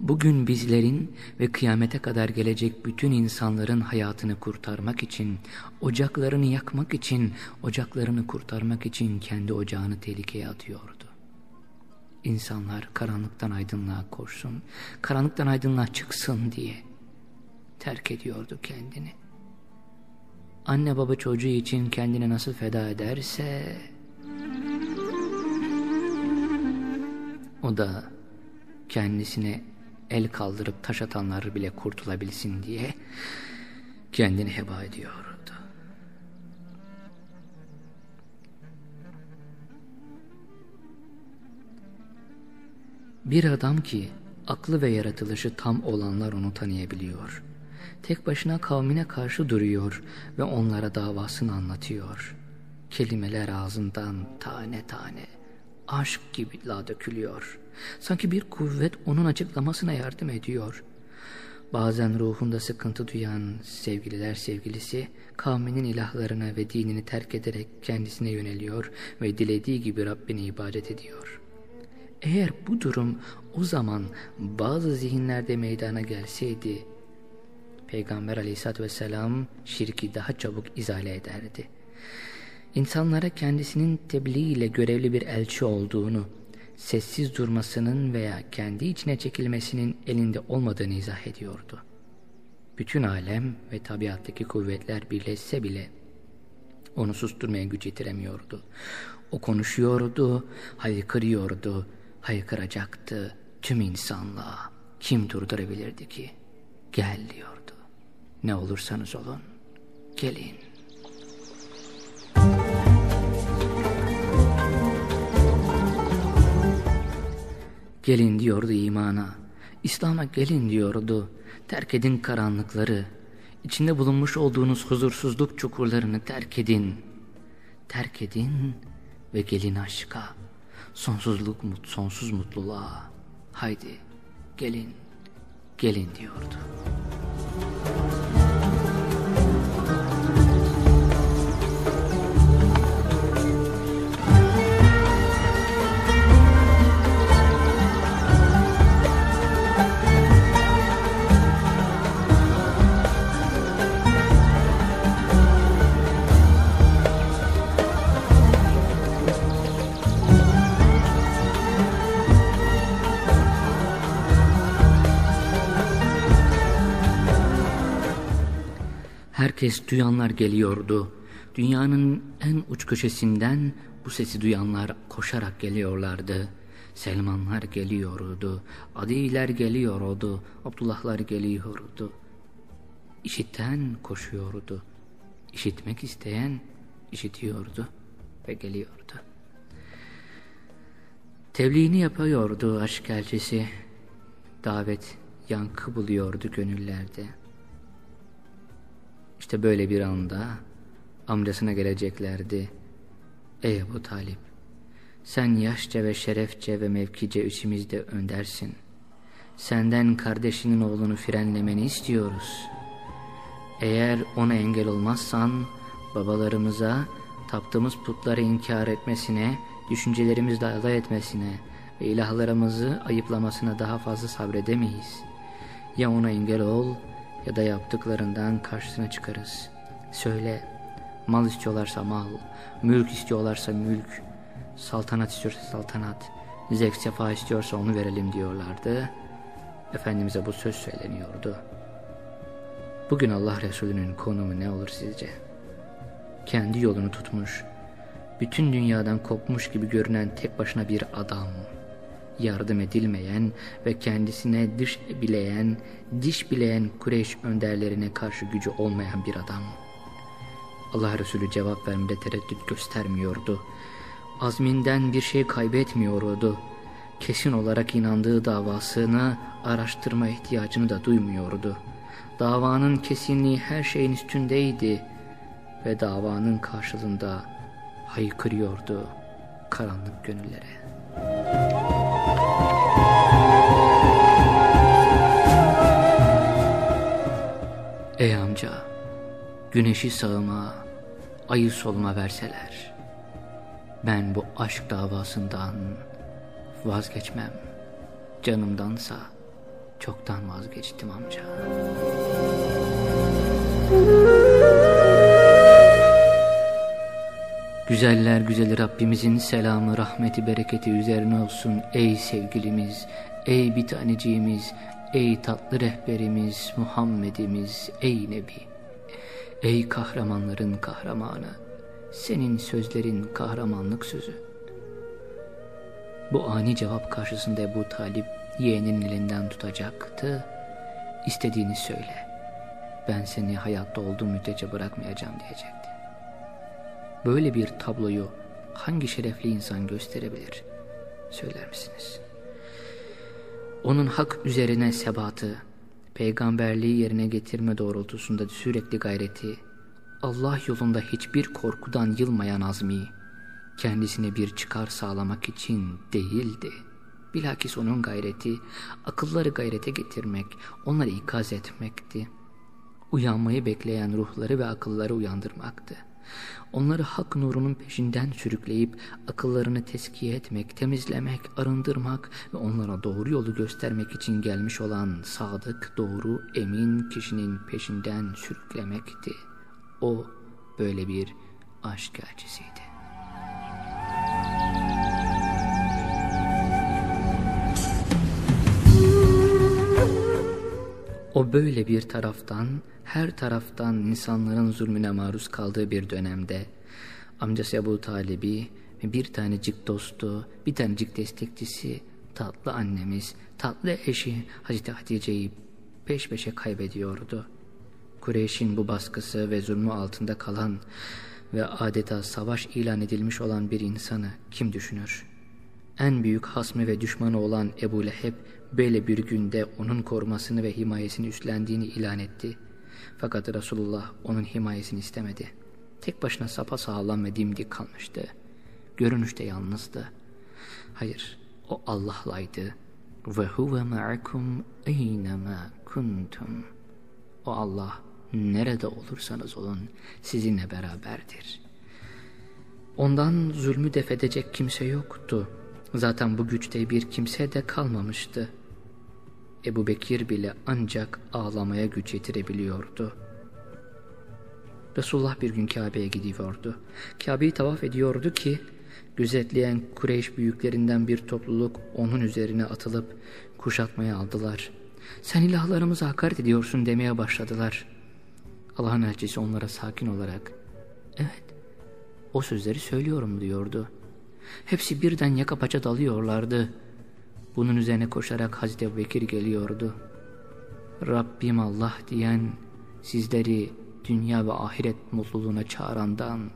Bugün bizlerin ve kıyamete kadar gelecek bütün insanların hayatını kurtarmak için, ocaklarını yakmak için, ocaklarını kurtarmak için kendi ocağını tehlikeye atıyordu. İnsanlar karanlıktan aydınlığa koşsun, karanlıktan aydınlığa çıksın diye terk ediyordu kendini. Anne baba çocuğu için kendini nasıl feda ederse o da kendisine el kaldırıp taş atanlar bile kurtulabilsin diye kendini heba ediyordu. Bir adam ki aklı ve yaratılışı tam olanlar onu tanıyabiliyor. Tek başına kavmine karşı duruyor ve onlara davasını anlatıyor. Kelimeler ağzından tane tane aşk gibi la dökülüyor. Sanki bir kuvvet onun açıklamasına yardım ediyor. Bazen ruhunda sıkıntı duyan sevgililer sevgilisi kavminin ilahlarına ve dinini terk ederek kendisine yöneliyor ve dilediği gibi Rabbine ibadet ediyor. Eğer bu durum o zaman bazı zihinlerde meydana gelseydi Peygamber aleyhissalatü vesselam şirki daha çabuk izale ederdi. İnsanlara kendisinin tebliğ ile görevli bir elçi olduğunu, sessiz durmasının veya kendi içine çekilmesinin elinde olmadığını izah ediyordu. Bütün alem ve tabiattaki kuvvetler birleşse bile onu susturmaya güç yetiremiyordu. O konuşuyordu, haykırıyordu, haykıracaktı tüm insanlığa. Kim durdurabilirdi ki? Gel diyordu. Ne olursanız olun, gelin. Gelin diyordu imana. İslam'a gelin diyordu. Terk edin karanlıkları. İçinde bulunmuş olduğunuz huzursuzluk çukurlarını terk edin. Terk edin ve gelin aşka. Sonsuzluk, mut, sonsuz mutluluğa. Haydi gelin, gelin diyordu. Herkes duyanlar geliyordu. Dünyanın en uç köşesinden bu sesi duyanlar koşarak geliyorlardı. Selmanlar geliyordu. Adiler geliyordu. Abdullahlar geliyordu. İşiten koşuyordu. İşitmek isteyen işitiyordu ve geliyordu. Tebliğini yapıyordu aşk elçisi. Davet yankı buluyordu gönüllerde. İşte böyle bir anda amcasına geleceklerdi. Ey Ebu Talip, sen yaşça ve şerefçe ve mevkice üçümüzde öndersin. Senden kardeşinin oğlunu frenlemeni istiyoruz. Eğer ona engel olmazsan babalarımıza taptığımız putları inkar etmesine, düşüncelerimizle alay etmesine ve ilahlarımızı ayıplamasına daha fazla sabredemeyiz. Ya ona engel ol ya da yaptıklarından karşısına çıkarız. Söyle, mal istiyorlarsa mal, mülk istiyorlarsa mülk, saltanat istiyorsa saltanat, zevk sefa istiyorsa onu verelim diyorlardı. Efendimiz'e bu söz söyleniyordu. Bugün Allah Resulü'nün konumu ne olur sizce? Kendi yolunu tutmuş, bütün dünyadan kopmuş gibi görünen tek başına bir adam yardım edilmeyen ve kendisine dış bileyen, diş bileyen Kureyş önderlerine karşı gücü olmayan bir adam. Allah Resulü cevap vermede tereddüt göstermiyordu. Azminden bir şey kaybetmiyordu. Kesin olarak inandığı davasını araştırma ihtiyacını da duymuyordu. Davanın kesinliği her şeyin üstündeydi ve davanın karşılığında haykırıyordu karanlık gönüllere. Ey amca, güneşi sağıma, ayı soluma verseler, ben bu aşk davasından vazgeçmem. Canımdansa çoktan vazgeçtim amca. Güzeller güzeli Rabbimizin selamı, rahmeti, bereketi üzerine olsun ey sevgilimiz, ey bir taneciğimiz, ey tatlı rehberimiz, Muhammedimiz, ey Nebi. Ey kahramanların kahramanı, senin sözlerin kahramanlık sözü. Bu ani cevap karşısında Ebu Talip yeğenin elinden tutacaktı. İstediğini söyle, ben seni hayatta olduğum müddetçe bırakmayacağım diyecekti. Böyle bir tabloyu hangi şerefli insan gösterebilir? Söyler misiniz? Onun hak üzerine sebatı, peygamberliği yerine getirme doğrultusunda sürekli gayreti, Allah yolunda hiçbir korkudan yılmayan azmi, kendisine bir çıkar sağlamak için değildi. Bilakis onun gayreti, akılları gayrete getirmek, onları ikaz etmekti. Uyanmayı bekleyen ruhları ve akılları uyandırmaktı. Onları hak nurunun peşinden sürükleyip akıllarını teskiye etmek, temizlemek, arındırmak ve onlara doğru yolu göstermek için gelmiş olan sadık, doğru, emin kişinin peşinden sürüklemekti. O böyle bir aşk elçisiydi. O böyle bir taraftan her taraftan insanların zulmüne maruz kaldığı bir dönemde amcası Ebu Talib'i ve bir tanecik dostu, bir tanecik destekçisi tatlı annemiz, tatlı eşi Hazreti Hatice'yi peş peşe kaybediyordu. Kureyş'in bu baskısı ve zulmü altında kalan ve adeta savaş ilan edilmiş olan bir insanı kim düşünür? En büyük hasmı ve düşmanı olan Ebu Leheb böyle bir günde onun korumasını ve himayesini üstlendiğini ilan etti. Fakat Resulullah onun himayesini istemedi. Tek başına sapasağlam ve dimdik kalmıştı. Görünüşte yalnızdı. Hayır, o Allah'laydı. Ve huve ma'akum eynema kuntum. O Allah nerede olursanız olun sizinle beraberdir. Ondan zulmü defedecek kimse yoktu. Zaten bu güçte bir kimse de kalmamıştı. Ebu Bekir bile ancak ağlamaya güç yetirebiliyordu. Resulullah bir gün Kabe'ye gidiyordu. Kabe'yi tavaf ediyordu ki gözetleyen Kureyş büyüklerinden bir topluluk onun üzerine atılıp kuşatmaya aldılar. Sen ilahlarımıza hakaret ediyorsun demeye başladılar. Allah'ın elçisi onlara sakin olarak evet o sözleri söylüyorum diyordu. Hepsi birden yaka paça dalıyorlardı. Bunun üzerine koşarak Hazreti Bekir geliyordu. Rabbim Allah diyen sizleri dünya ve ahiret mutluluğuna çağırandan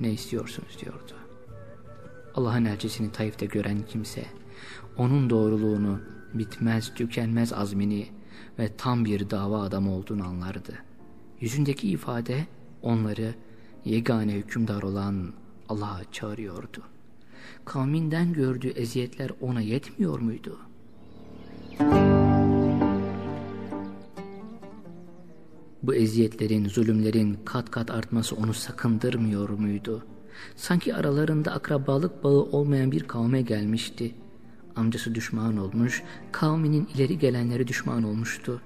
ne istiyorsunuz diyordu. Allah'ın elçisini Taif'te gören kimse onun doğruluğunu, bitmez tükenmez azmini ve tam bir dava adamı olduğunu anlardı. Yüzündeki ifade onları yegane hükümdar olan Allah'a çağırıyordu kavminden gördüğü eziyetler ona yetmiyor muydu? Bu eziyetlerin, zulümlerin kat kat artması onu sakındırmıyor muydu? Sanki aralarında akrabalık bağı olmayan bir kavme gelmişti. Amcası düşman olmuş, kavminin ileri gelenleri düşman olmuştu.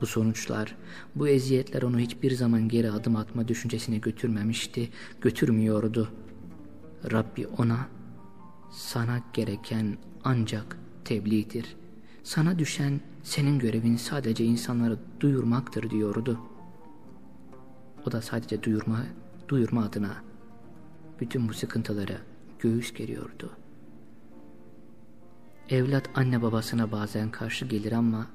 Bu sonuçlar, bu eziyetler onu hiçbir zaman geri adım atma düşüncesine götürmemişti, götürmüyordu. Rabbi ona sana gereken ancak tebliğdir. Sana düşen senin görevin sadece insanları duyurmaktır diyordu. O da sadece duyurma, duyurma adına bütün bu sıkıntıları göğüs geriyordu. Evlat anne babasına bazen karşı gelir ama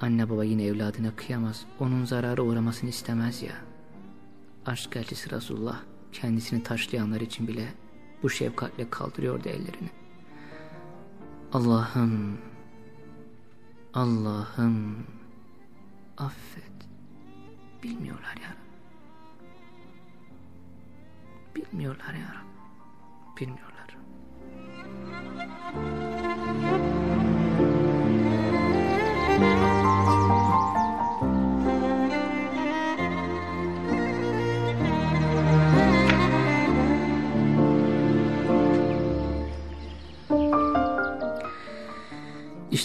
anne baba yine evladına kıyamaz. Onun zarara uğramasını istemez ya. Aşk elçisi Resulullah kendisini taşlayanlar için bile bu şefkatle kaldırıyordu ellerini. Allah'ım, Allah'ım, affet. Bilmiyorlar ya Bilmiyorlar ya Bilmiyorlar.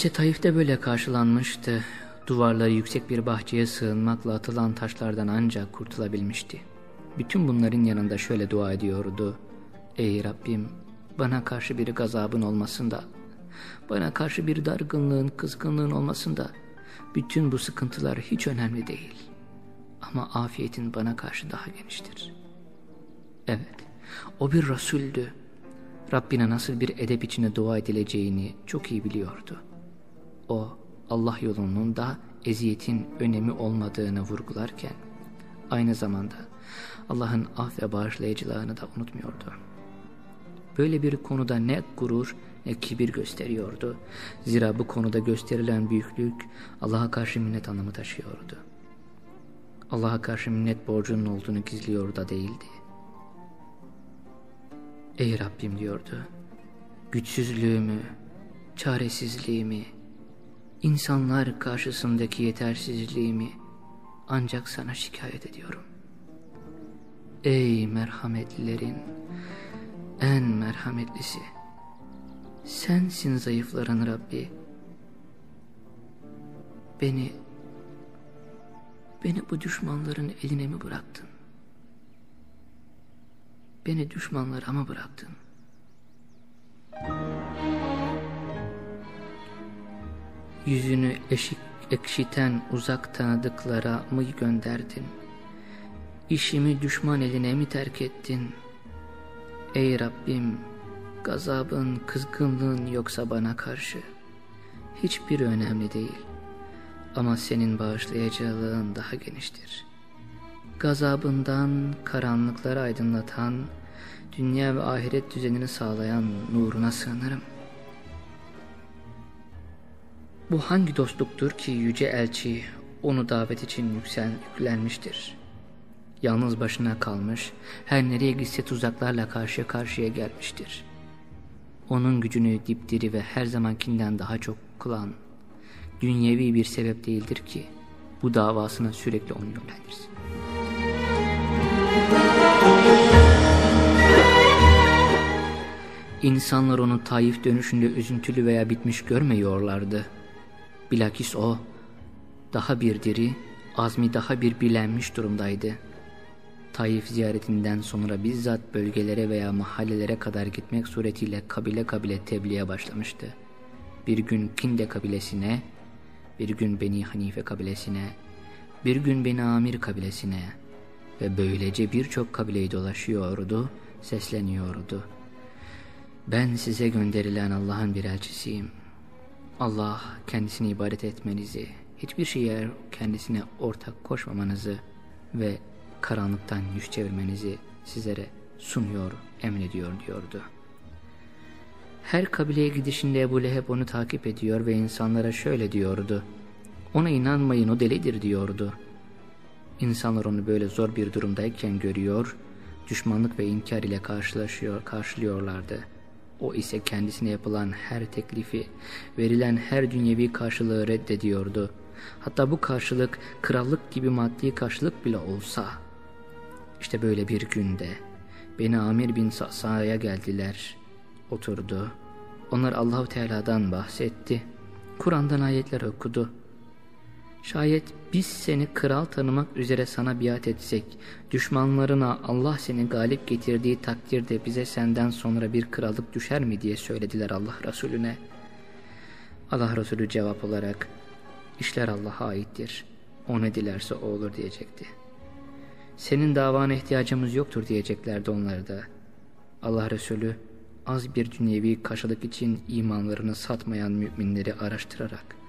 İşte Taif'te böyle karşılanmıştı. Duvarları yüksek bir bahçeye sığınmakla atılan taşlardan ancak kurtulabilmişti. Bütün bunların yanında şöyle dua ediyordu. Ey Rabbim bana karşı bir gazabın olmasın da, bana karşı bir dargınlığın, kızgınlığın olmasın da, bütün bu sıkıntılar hiç önemli değil. Ama afiyetin bana karşı daha geniştir. Evet, o bir Resuldü. Rabbine nasıl bir edep içinde dua edileceğini çok iyi biliyordu. O, Allah yolunun da eziyetin önemi olmadığını vurgularken, aynı zamanda Allah'ın af ve bağışlayıcılığını da unutmuyordu. Böyle bir konuda ne gurur ne kibir gösteriyordu. Zira bu konuda gösterilen büyüklük Allah'a karşı minnet anlamı taşıyordu. Allah'a karşı minnet borcunun olduğunu gizliyor da değildi. Ey Rabbim diyordu, güçsüzlüğümü, çaresizliğimi, insanlar karşısındaki yetersizliğimi ancak sana şikayet ediyorum. Ey merhametlilerin en merhametlisi, sensin zayıfların Rabbi. Beni, beni bu düşmanların eline mi bıraktın? Beni düşmanlara mı bıraktın? Yüzünü eşik, ekşiten uzak tanıdıklara mı gönderdin? İşimi düşman eline mi terk ettin? Ey Rabbim, gazabın, kızgınlığın yoksa bana karşı hiçbir önemli değil. Ama senin bağışlayacağın daha geniştir. Gazabından karanlıkları aydınlatan, dünya ve ahiret düzenini sağlayan nuruna sığınırım. Bu hangi dostluktur ki yüce elçi onu davet için yüksel, yüklenmiştir. Yalnız başına kalmış, her nereye gitse tuzaklarla karşı karşıya gelmiştir. Onun gücünü dipdiri ve her zamankinden daha çok kılan, dünyevi bir sebep değildir ki bu davasına sürekli onu yönlendirsin. İnsanlar onu Taif dönüşünde üzüntülü veya bitmiş görmüyorlardı. Bilakis o, daha bir diri, azmi daha bir bilenmiş durumdaydı. Taif ziyaretinden sonra bizzat bölgelere veya mahallelere kadar gitmek suretiyle kabile kabile tebliğe başlamıştı. Bir gün Kinde kabilesine, bir gün Beni Hanife kabilesine, bir gün Beni Amir kabilesine ve böylece birçok kabileyi dolaşıyordu, sesleniyordu. Ben size gönderilen Allah'ın bir elçisiyim. Allah kendisini ibadet etmenizi, hiçbir şeye kendisine ortak koşmamanızı ve karanlıktan yüz çevirmenizi sizlere sunuyor, emrediyor diyordu. Her kabileye gidişinde Ebu Leheb onu takip ediyor ve insanlara şöyle diyordu. Ona inanmayın o delidir diyordu. İnsanlar onu böyle zor bir durumdayken görüyor, düşmanlık ve inkar ile karşılaşıyor, karşılıyorlardı. O ise kendisine yapılan her teklifi, verilen her dünyevi karşılığı reddediyordu. Hatta bu karşılık krallık gibi maddi karşılık bile olsa işte böyle bir günde beni Amir bin Sa'sa'ya geldiler. Oturdu. Onlar Allahu Teala'dan bahsetti. Kur'an'dan ayetler okudu. Şayet biz seni kral tanımak üzere sana biat etsek, düşmanlarına Allah seni galip getirdiği takdirde bize senden sonra bir krallık düşer mi diye söylediler Allah Resulüne. Allah Resulü cevap olarak, işler Allah'a aittir, o ne dilerse o olur diyecekti. Senin davana ihtiyacımız yoktur diyeceklerdi onları da. Allah Resulü az bir dünyevi karşılık için imanlarını satmayan müminleri araştırarak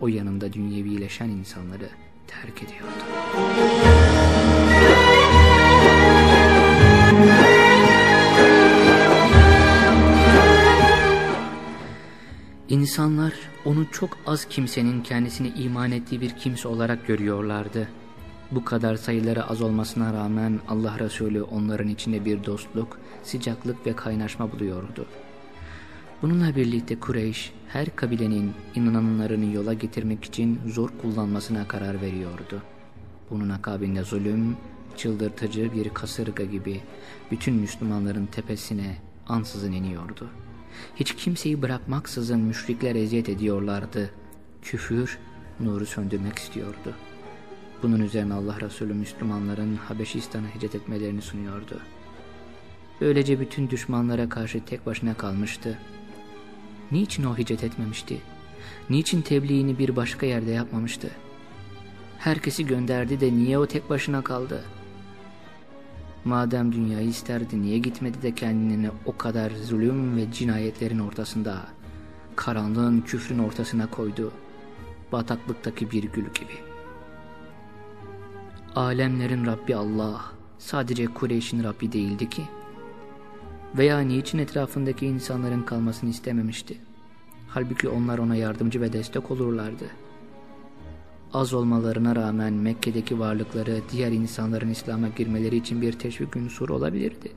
o yanında dünyevileşen insanları terk ediyordu. İnsanlar onu çok az kimsenin kendisini iman ettiği bir kimse olarak görüyorlardı. Bu kadar sayıları az olmasına rağmen Allah Resulü onların içinde bir dostluk, sıcaklık ve kaynaşma buluyordu. Bununla birlikte Kureyş her kabilenin inananlarını yola getirmek için zor kullanmasına karar veriyordu. Bunun akabinde zulüm, çıldırtıcı bir kasırga gibi bütün Müslümanların tepesine ansızın iniyordu. Hiç kimseyi bırakmaksızın müşrikler eziyet ediyorlardı. Küfür nuru söndürmek istiyordu. Bunun üzerine Allah Resulü Müslümanların Habeşistan'a hicret etmelerini sunuyordu. Böylece bütün düşmanlara karşı tek başına kalmıştı. Niçin o hicret etmemişti? Niçin tebliğini bir başka yerde yapmamıştı? Herkesi gönderdi de niye o tek başına kaldı? Madem dünyayı isterdi niye gitmedi de kendini o kadar zulüm ve cinayetlerin ortasında, karanlığın küfrün ortasına koydu, bataklıktaki bir gül gibi. Alemlerin Rabbi Allah, sadece Kureyş'in Rabbi değildi ki, veya niçin etrafındaki insanların kalmasını istememişti. Halbuki onlar ona yardımcı ve destek olurlardı. Az olmalarına rağmen Mekke'deki varlıkları diğer insanların İslam'a girmeleri için bir teşvik unsuru olabilirdi.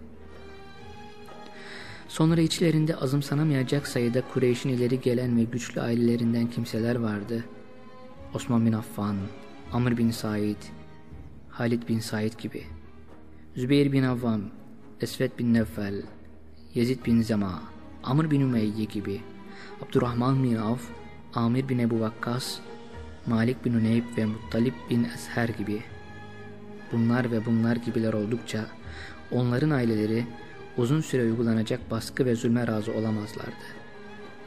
Sonra içlerinde azımsanamayacak sayıda Kureyş'in ileri gelen ve güçlü ailelerinden kimseler vardı. Osman bin Affan, Amr bin Said, Halid bin Said gibi. Zübeyir bin Avvam, Esved bin Nefel, Yezid bin Zema, Amr bin Ümeyye gibi, Abdurrahman bin Avf, Amir bin Ebu Vakkas, Malik bin Uneyb ve Muttalip bin Esher gibi. Bunlar ve bunlar gibiler oldukça onların aileleri uzun süre uygulanacak baskı ve zulme razı olamazlardı.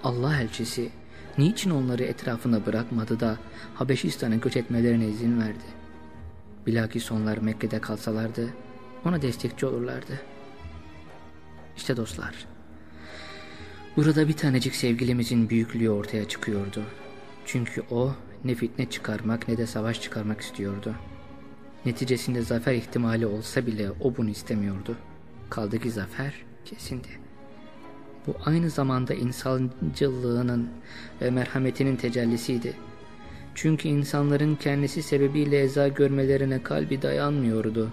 Allah elçisi niçin onları etrafına bırakmadı da Habeşistan'a göç etmelerine izin verdi? Bilakis onlar Mekke'de kalsalardı ona destekçi olurlardı. İşte dostlar, burada bir tanecik sevgilimizin büyüklüğü ortaya çıkıyordu. Çünkü o ne fitne çıkarmak ne de savaş çıkarmak istiyordu. Neticesinde zafer ihtimali olsa bile o bunu istemiyordu. Kaldı ki zafer kesindi. Bu aynı zamanda insancılığının ve merhametinin tecellisiydi. Çünkü insanların kendisi sebebiyle eza görmelerine kalbi dayanmıyordu.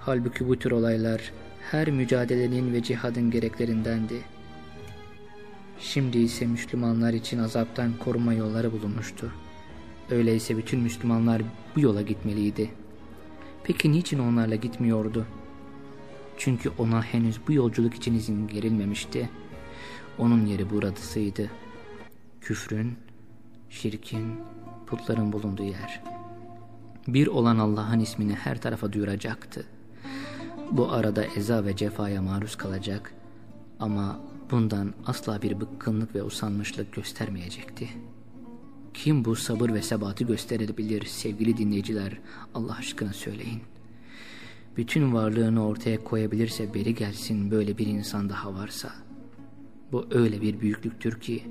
Halbuki bu tür olaylar her mücadelenin ve cihadın gereklerindendi. Şimdi ise Müslümanlar için azaptan koruma yolları bulunmuştu. Öyleyse bütün Müslümanlar bu yola gitmeliydi. Peki niçin onlarla gitmiyordu? Çünkü ona henüz bu yolculuk için izin verilmemişti. Onun yeri buradısıydı. Küfrün, şirkin, putların bulunduğu yer. Bir olan Allah'ın ismini her tarafa duyuracaktı. Bu arada eza ve cefaya maruz kalacak ama bundan asla bir bıkkınlık ve usanmışlık göstermeyecekti. Kim bu sabır ve sebatı gösterebilir sevgili dinleyiciler Allah aşkına söyleyin. Bütün varlığını ortaya koyabilirse beri gelsin böyle bir insan daha varsa. Bu öyle bir büyüklüktür ki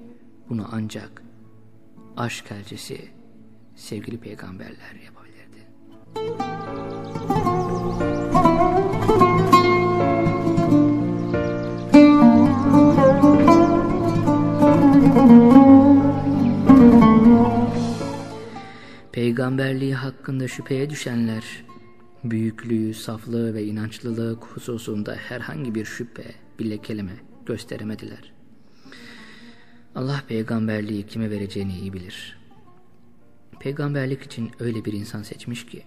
bunu ancak aşk elçisi sevgili peygamberler yapabilirdi. Peygamberliği hakkında şüpheye düşenler, büyüklüğü, saflığı ve inançlılığı hususunda herhangi bir şüphe, bile kelime gösteremediler. Allah peygamberliği kime vereceğini iyi bilir. Peygamberlik için öyle bir insan seçmiş ki,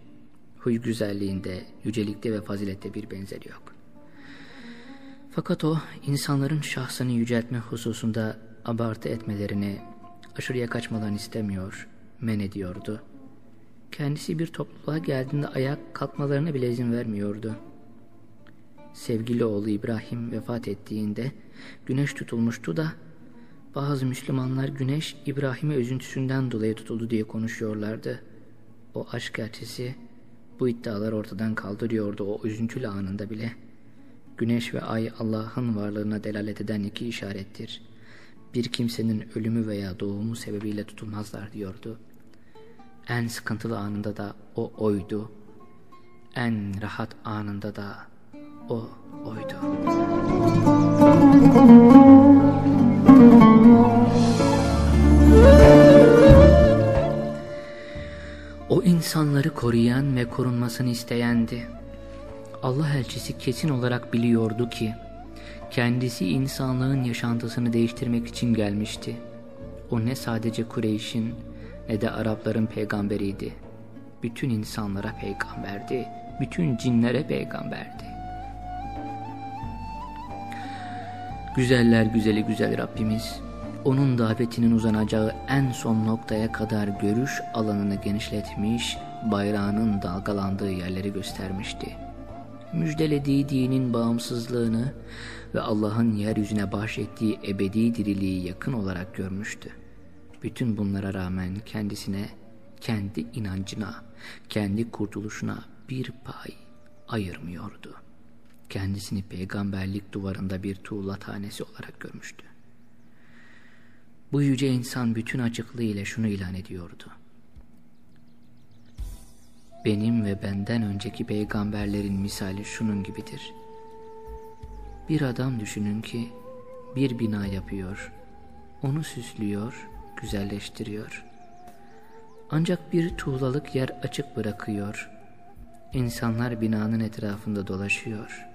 huy güzelliğinde, yücelikte ve fazilette bir benzeri yok. Fakat o, insanların şahsını yüceltme hususunda abartı etmelerini, aşırıya kaçmalarını istemiyor, men ediyordu Kendisi bir topluluğa geldiğinde ayak kalkmalarına bile izin vermiyordu. Sevgili oğlu İbrahim vefat ettiğinde güneş tutulmuştu da bazı Müslümanlar güneş İbrahim'e üzüntüsünden dolayı tutuldu diye konuşuyorlardı. O aşk elçisi bu iddialar ortadan kaldırıyordu o üzüntülü anında bile. Güneş ve ay Allah'ın varlığına delalet eden iki işarettir bir kimsenin ölümü veya doğumu sebebiyle tutulmazlar diyordu. En sıkıntılı anında da o oydu. En rahat anında da o oydu. O insanları koruyan ve korunmasını isteyendi. Allah elçisi kesin olarak biliyordu ki kendisi insanlığın yaşantısını değiştirmek için gelmişti. O ne sadece Kureyş'in ne de Arapların peygamberiydi. Bütün insanlara peygamberdi, bütün cinlere peygamberdi. Güzeller güzeli güzel Rabbimiz, onun davetinin uzanacağı en son noktaya kadar görüş alanını genişletmiş, bayrağının dalgalandığı yerleri göstermişti. Müjdelediği dinin bağımsızlığını ve Allah'ın yeryüzüne bahşettiği ebedi diriliği yakın olarak görmüştü. Bütün bunlara rağmen kendisine, kendi inancına, kendi kurtuluşuna bir pay ayırmıyordu. Kendisini peygamberlik duvarında bir tuğla tanesi olarak görmüştü. Bu yüce insan bütün açıklığıyla şunu ilan ediyordu. Benim ve benden önceki peygamberlerin misali şunun gibidir. Bir adam düşünün ki bir bina yapıyor, onu süslüyor, güzelleştiriyor. Ancak bir tuğlalık yer açık bırakıyor. İnsanlar binanın etrafında dolaşıyor.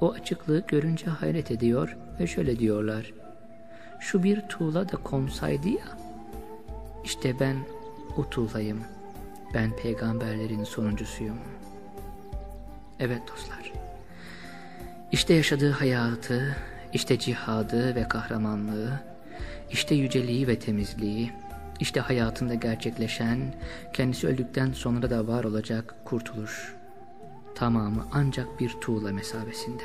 O açıklığı görünce hayret ediyor ve şöyle diyorlar şu bir tuğla da konsaydı ya. İşte ben o tuğlayım. Ben peygamberlerin sonuncusuyum. Evet dostlar. İşte yaşadığı hayatı, işte cihadı ve kahramanlığı, işte yüceliği ve temizliği, işte hayatında gerçekleşen, kendisi öldükten sonra da var olacak kurtuluş. Tamamı ancak bir tuğla mesabesinde.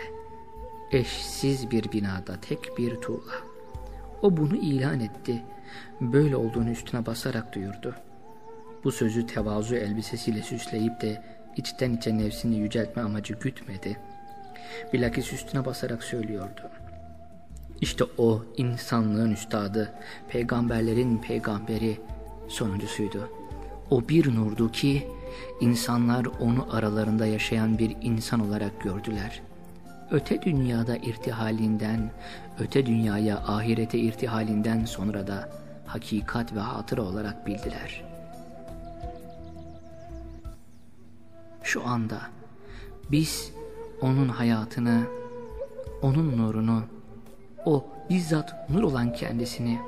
Eşsiz bir binada tek bir tuğla. O bunu ilan etti. Böyle olduğunu üstüne basarak duyurdu. Bu sözü tevazu elbisesiyle süsleyip de içten içe nefsini yüceltme amacı gütmedi. Bilakis üstüne basarak söylüyordu. İşte o insanlığın üstadı, peygamberlerin peygamberi sonuncusuydu. O bir nurdu ki insanlar onu aralarında yaşayan bir insan olarak gördüler. Öte dünyada irtihalinden, öte dünyaya ahirete irtihalinden sonra da hakikat ve hatıra olarak bildiler. Şu anda biz onun hayatını, onun nurunu, o bizzat nur olan kendisini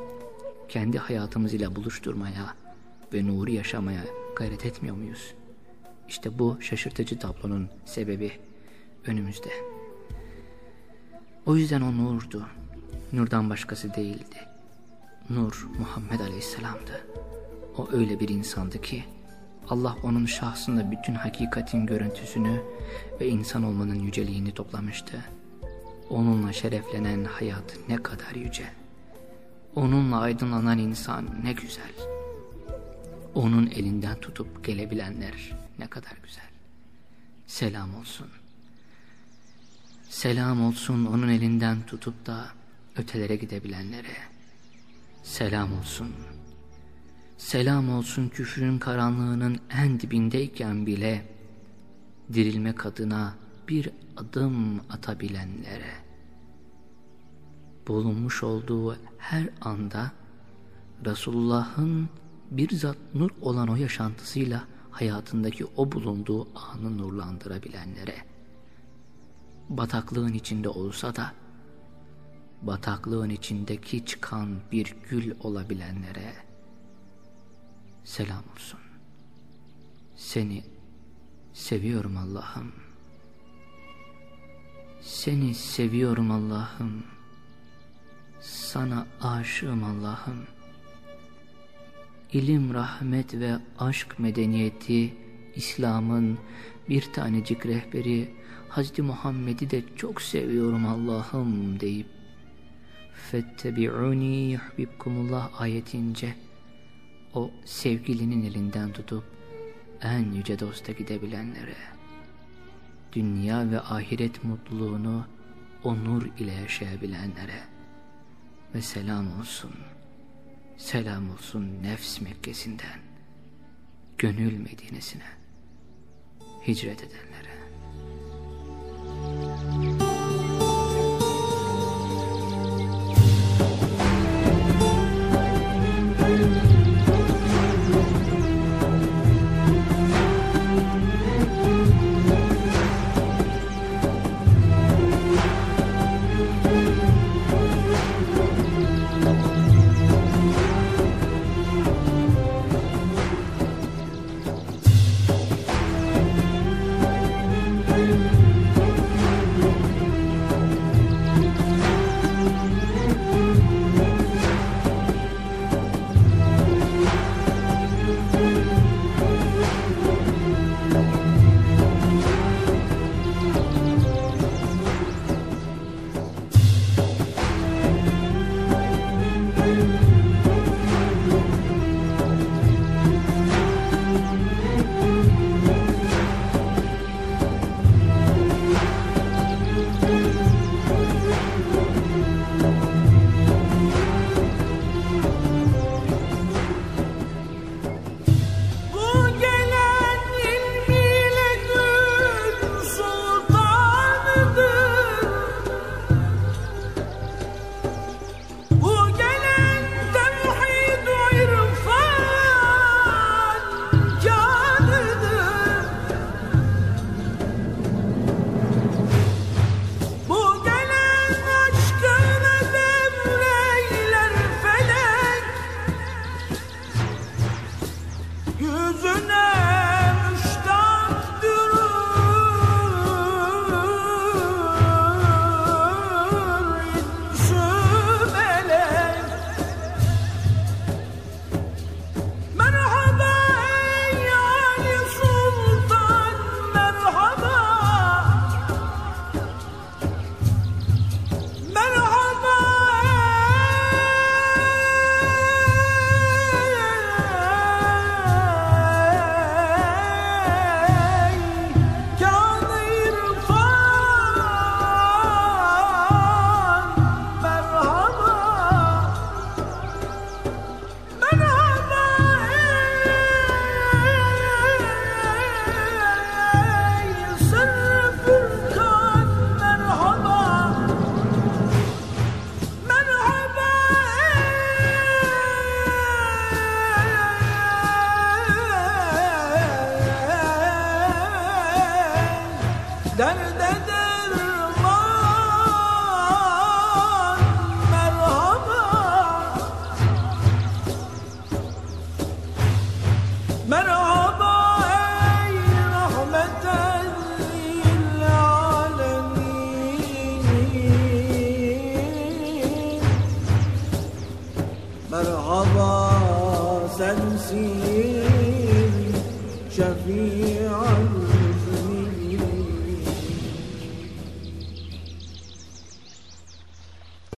kendi hayatımız ile buluşturmaya ve nuru yaşamaya gayret etmiyor muyuz? İşte bu şaşırtıcı tablonun sebebi önümüzde. O yüzden o nurdu. Nurdan başkası değildi. Nur Muhammed Aleyhisselam'dı. O öyle bir insandı ki Allah onun şahsında bütün hakikatin görüntüsünü ve insan olmanın yüceliğini toplamıştı. Onunla şereflenen hayat ne kadar yüce. Onunla aydınlanan insan ne güzel. Onun elinden tutup gelebilenler ne kadar güzel. Selam olsun. Selam olsun onun elinden tutup da ötelere gidebilenlere. Selam olsun. Selam olsun küfrün karanlığının en dibindeyken bile dirilmek adına bir adım atabilenlere. Bulunmuş olduğu her anda Resulullah'ın bir zat nur olan o yaşantısıyla hayatındaki o bulunduğu anı nurlandırabilenlere. Bataklığın içinde olsa da bataklığın içindeki çıkan bir gül olabilenlere selam olsun. Seni seviyorum Allah'ım. Seni seviyorum Allah'ım. Sana aşığım Allah'ım. İlim, rahmet ve aşk medeniyeti, İslam'ın bir tanecik rehberi Hazreti Muhammed'i de çok seviyorum Allah'ım deyip fettebi'uni yuhbibkumullah ayetince o sevgilinin elinden tutup en yüce dosta gidebilenlere dünya ve ahiret mutluluğunu o nur ile yaşayabilenlere ve selam olsun. Selam olsun nefs Mekkesi'nden gönül Medine'sine hicret edenlere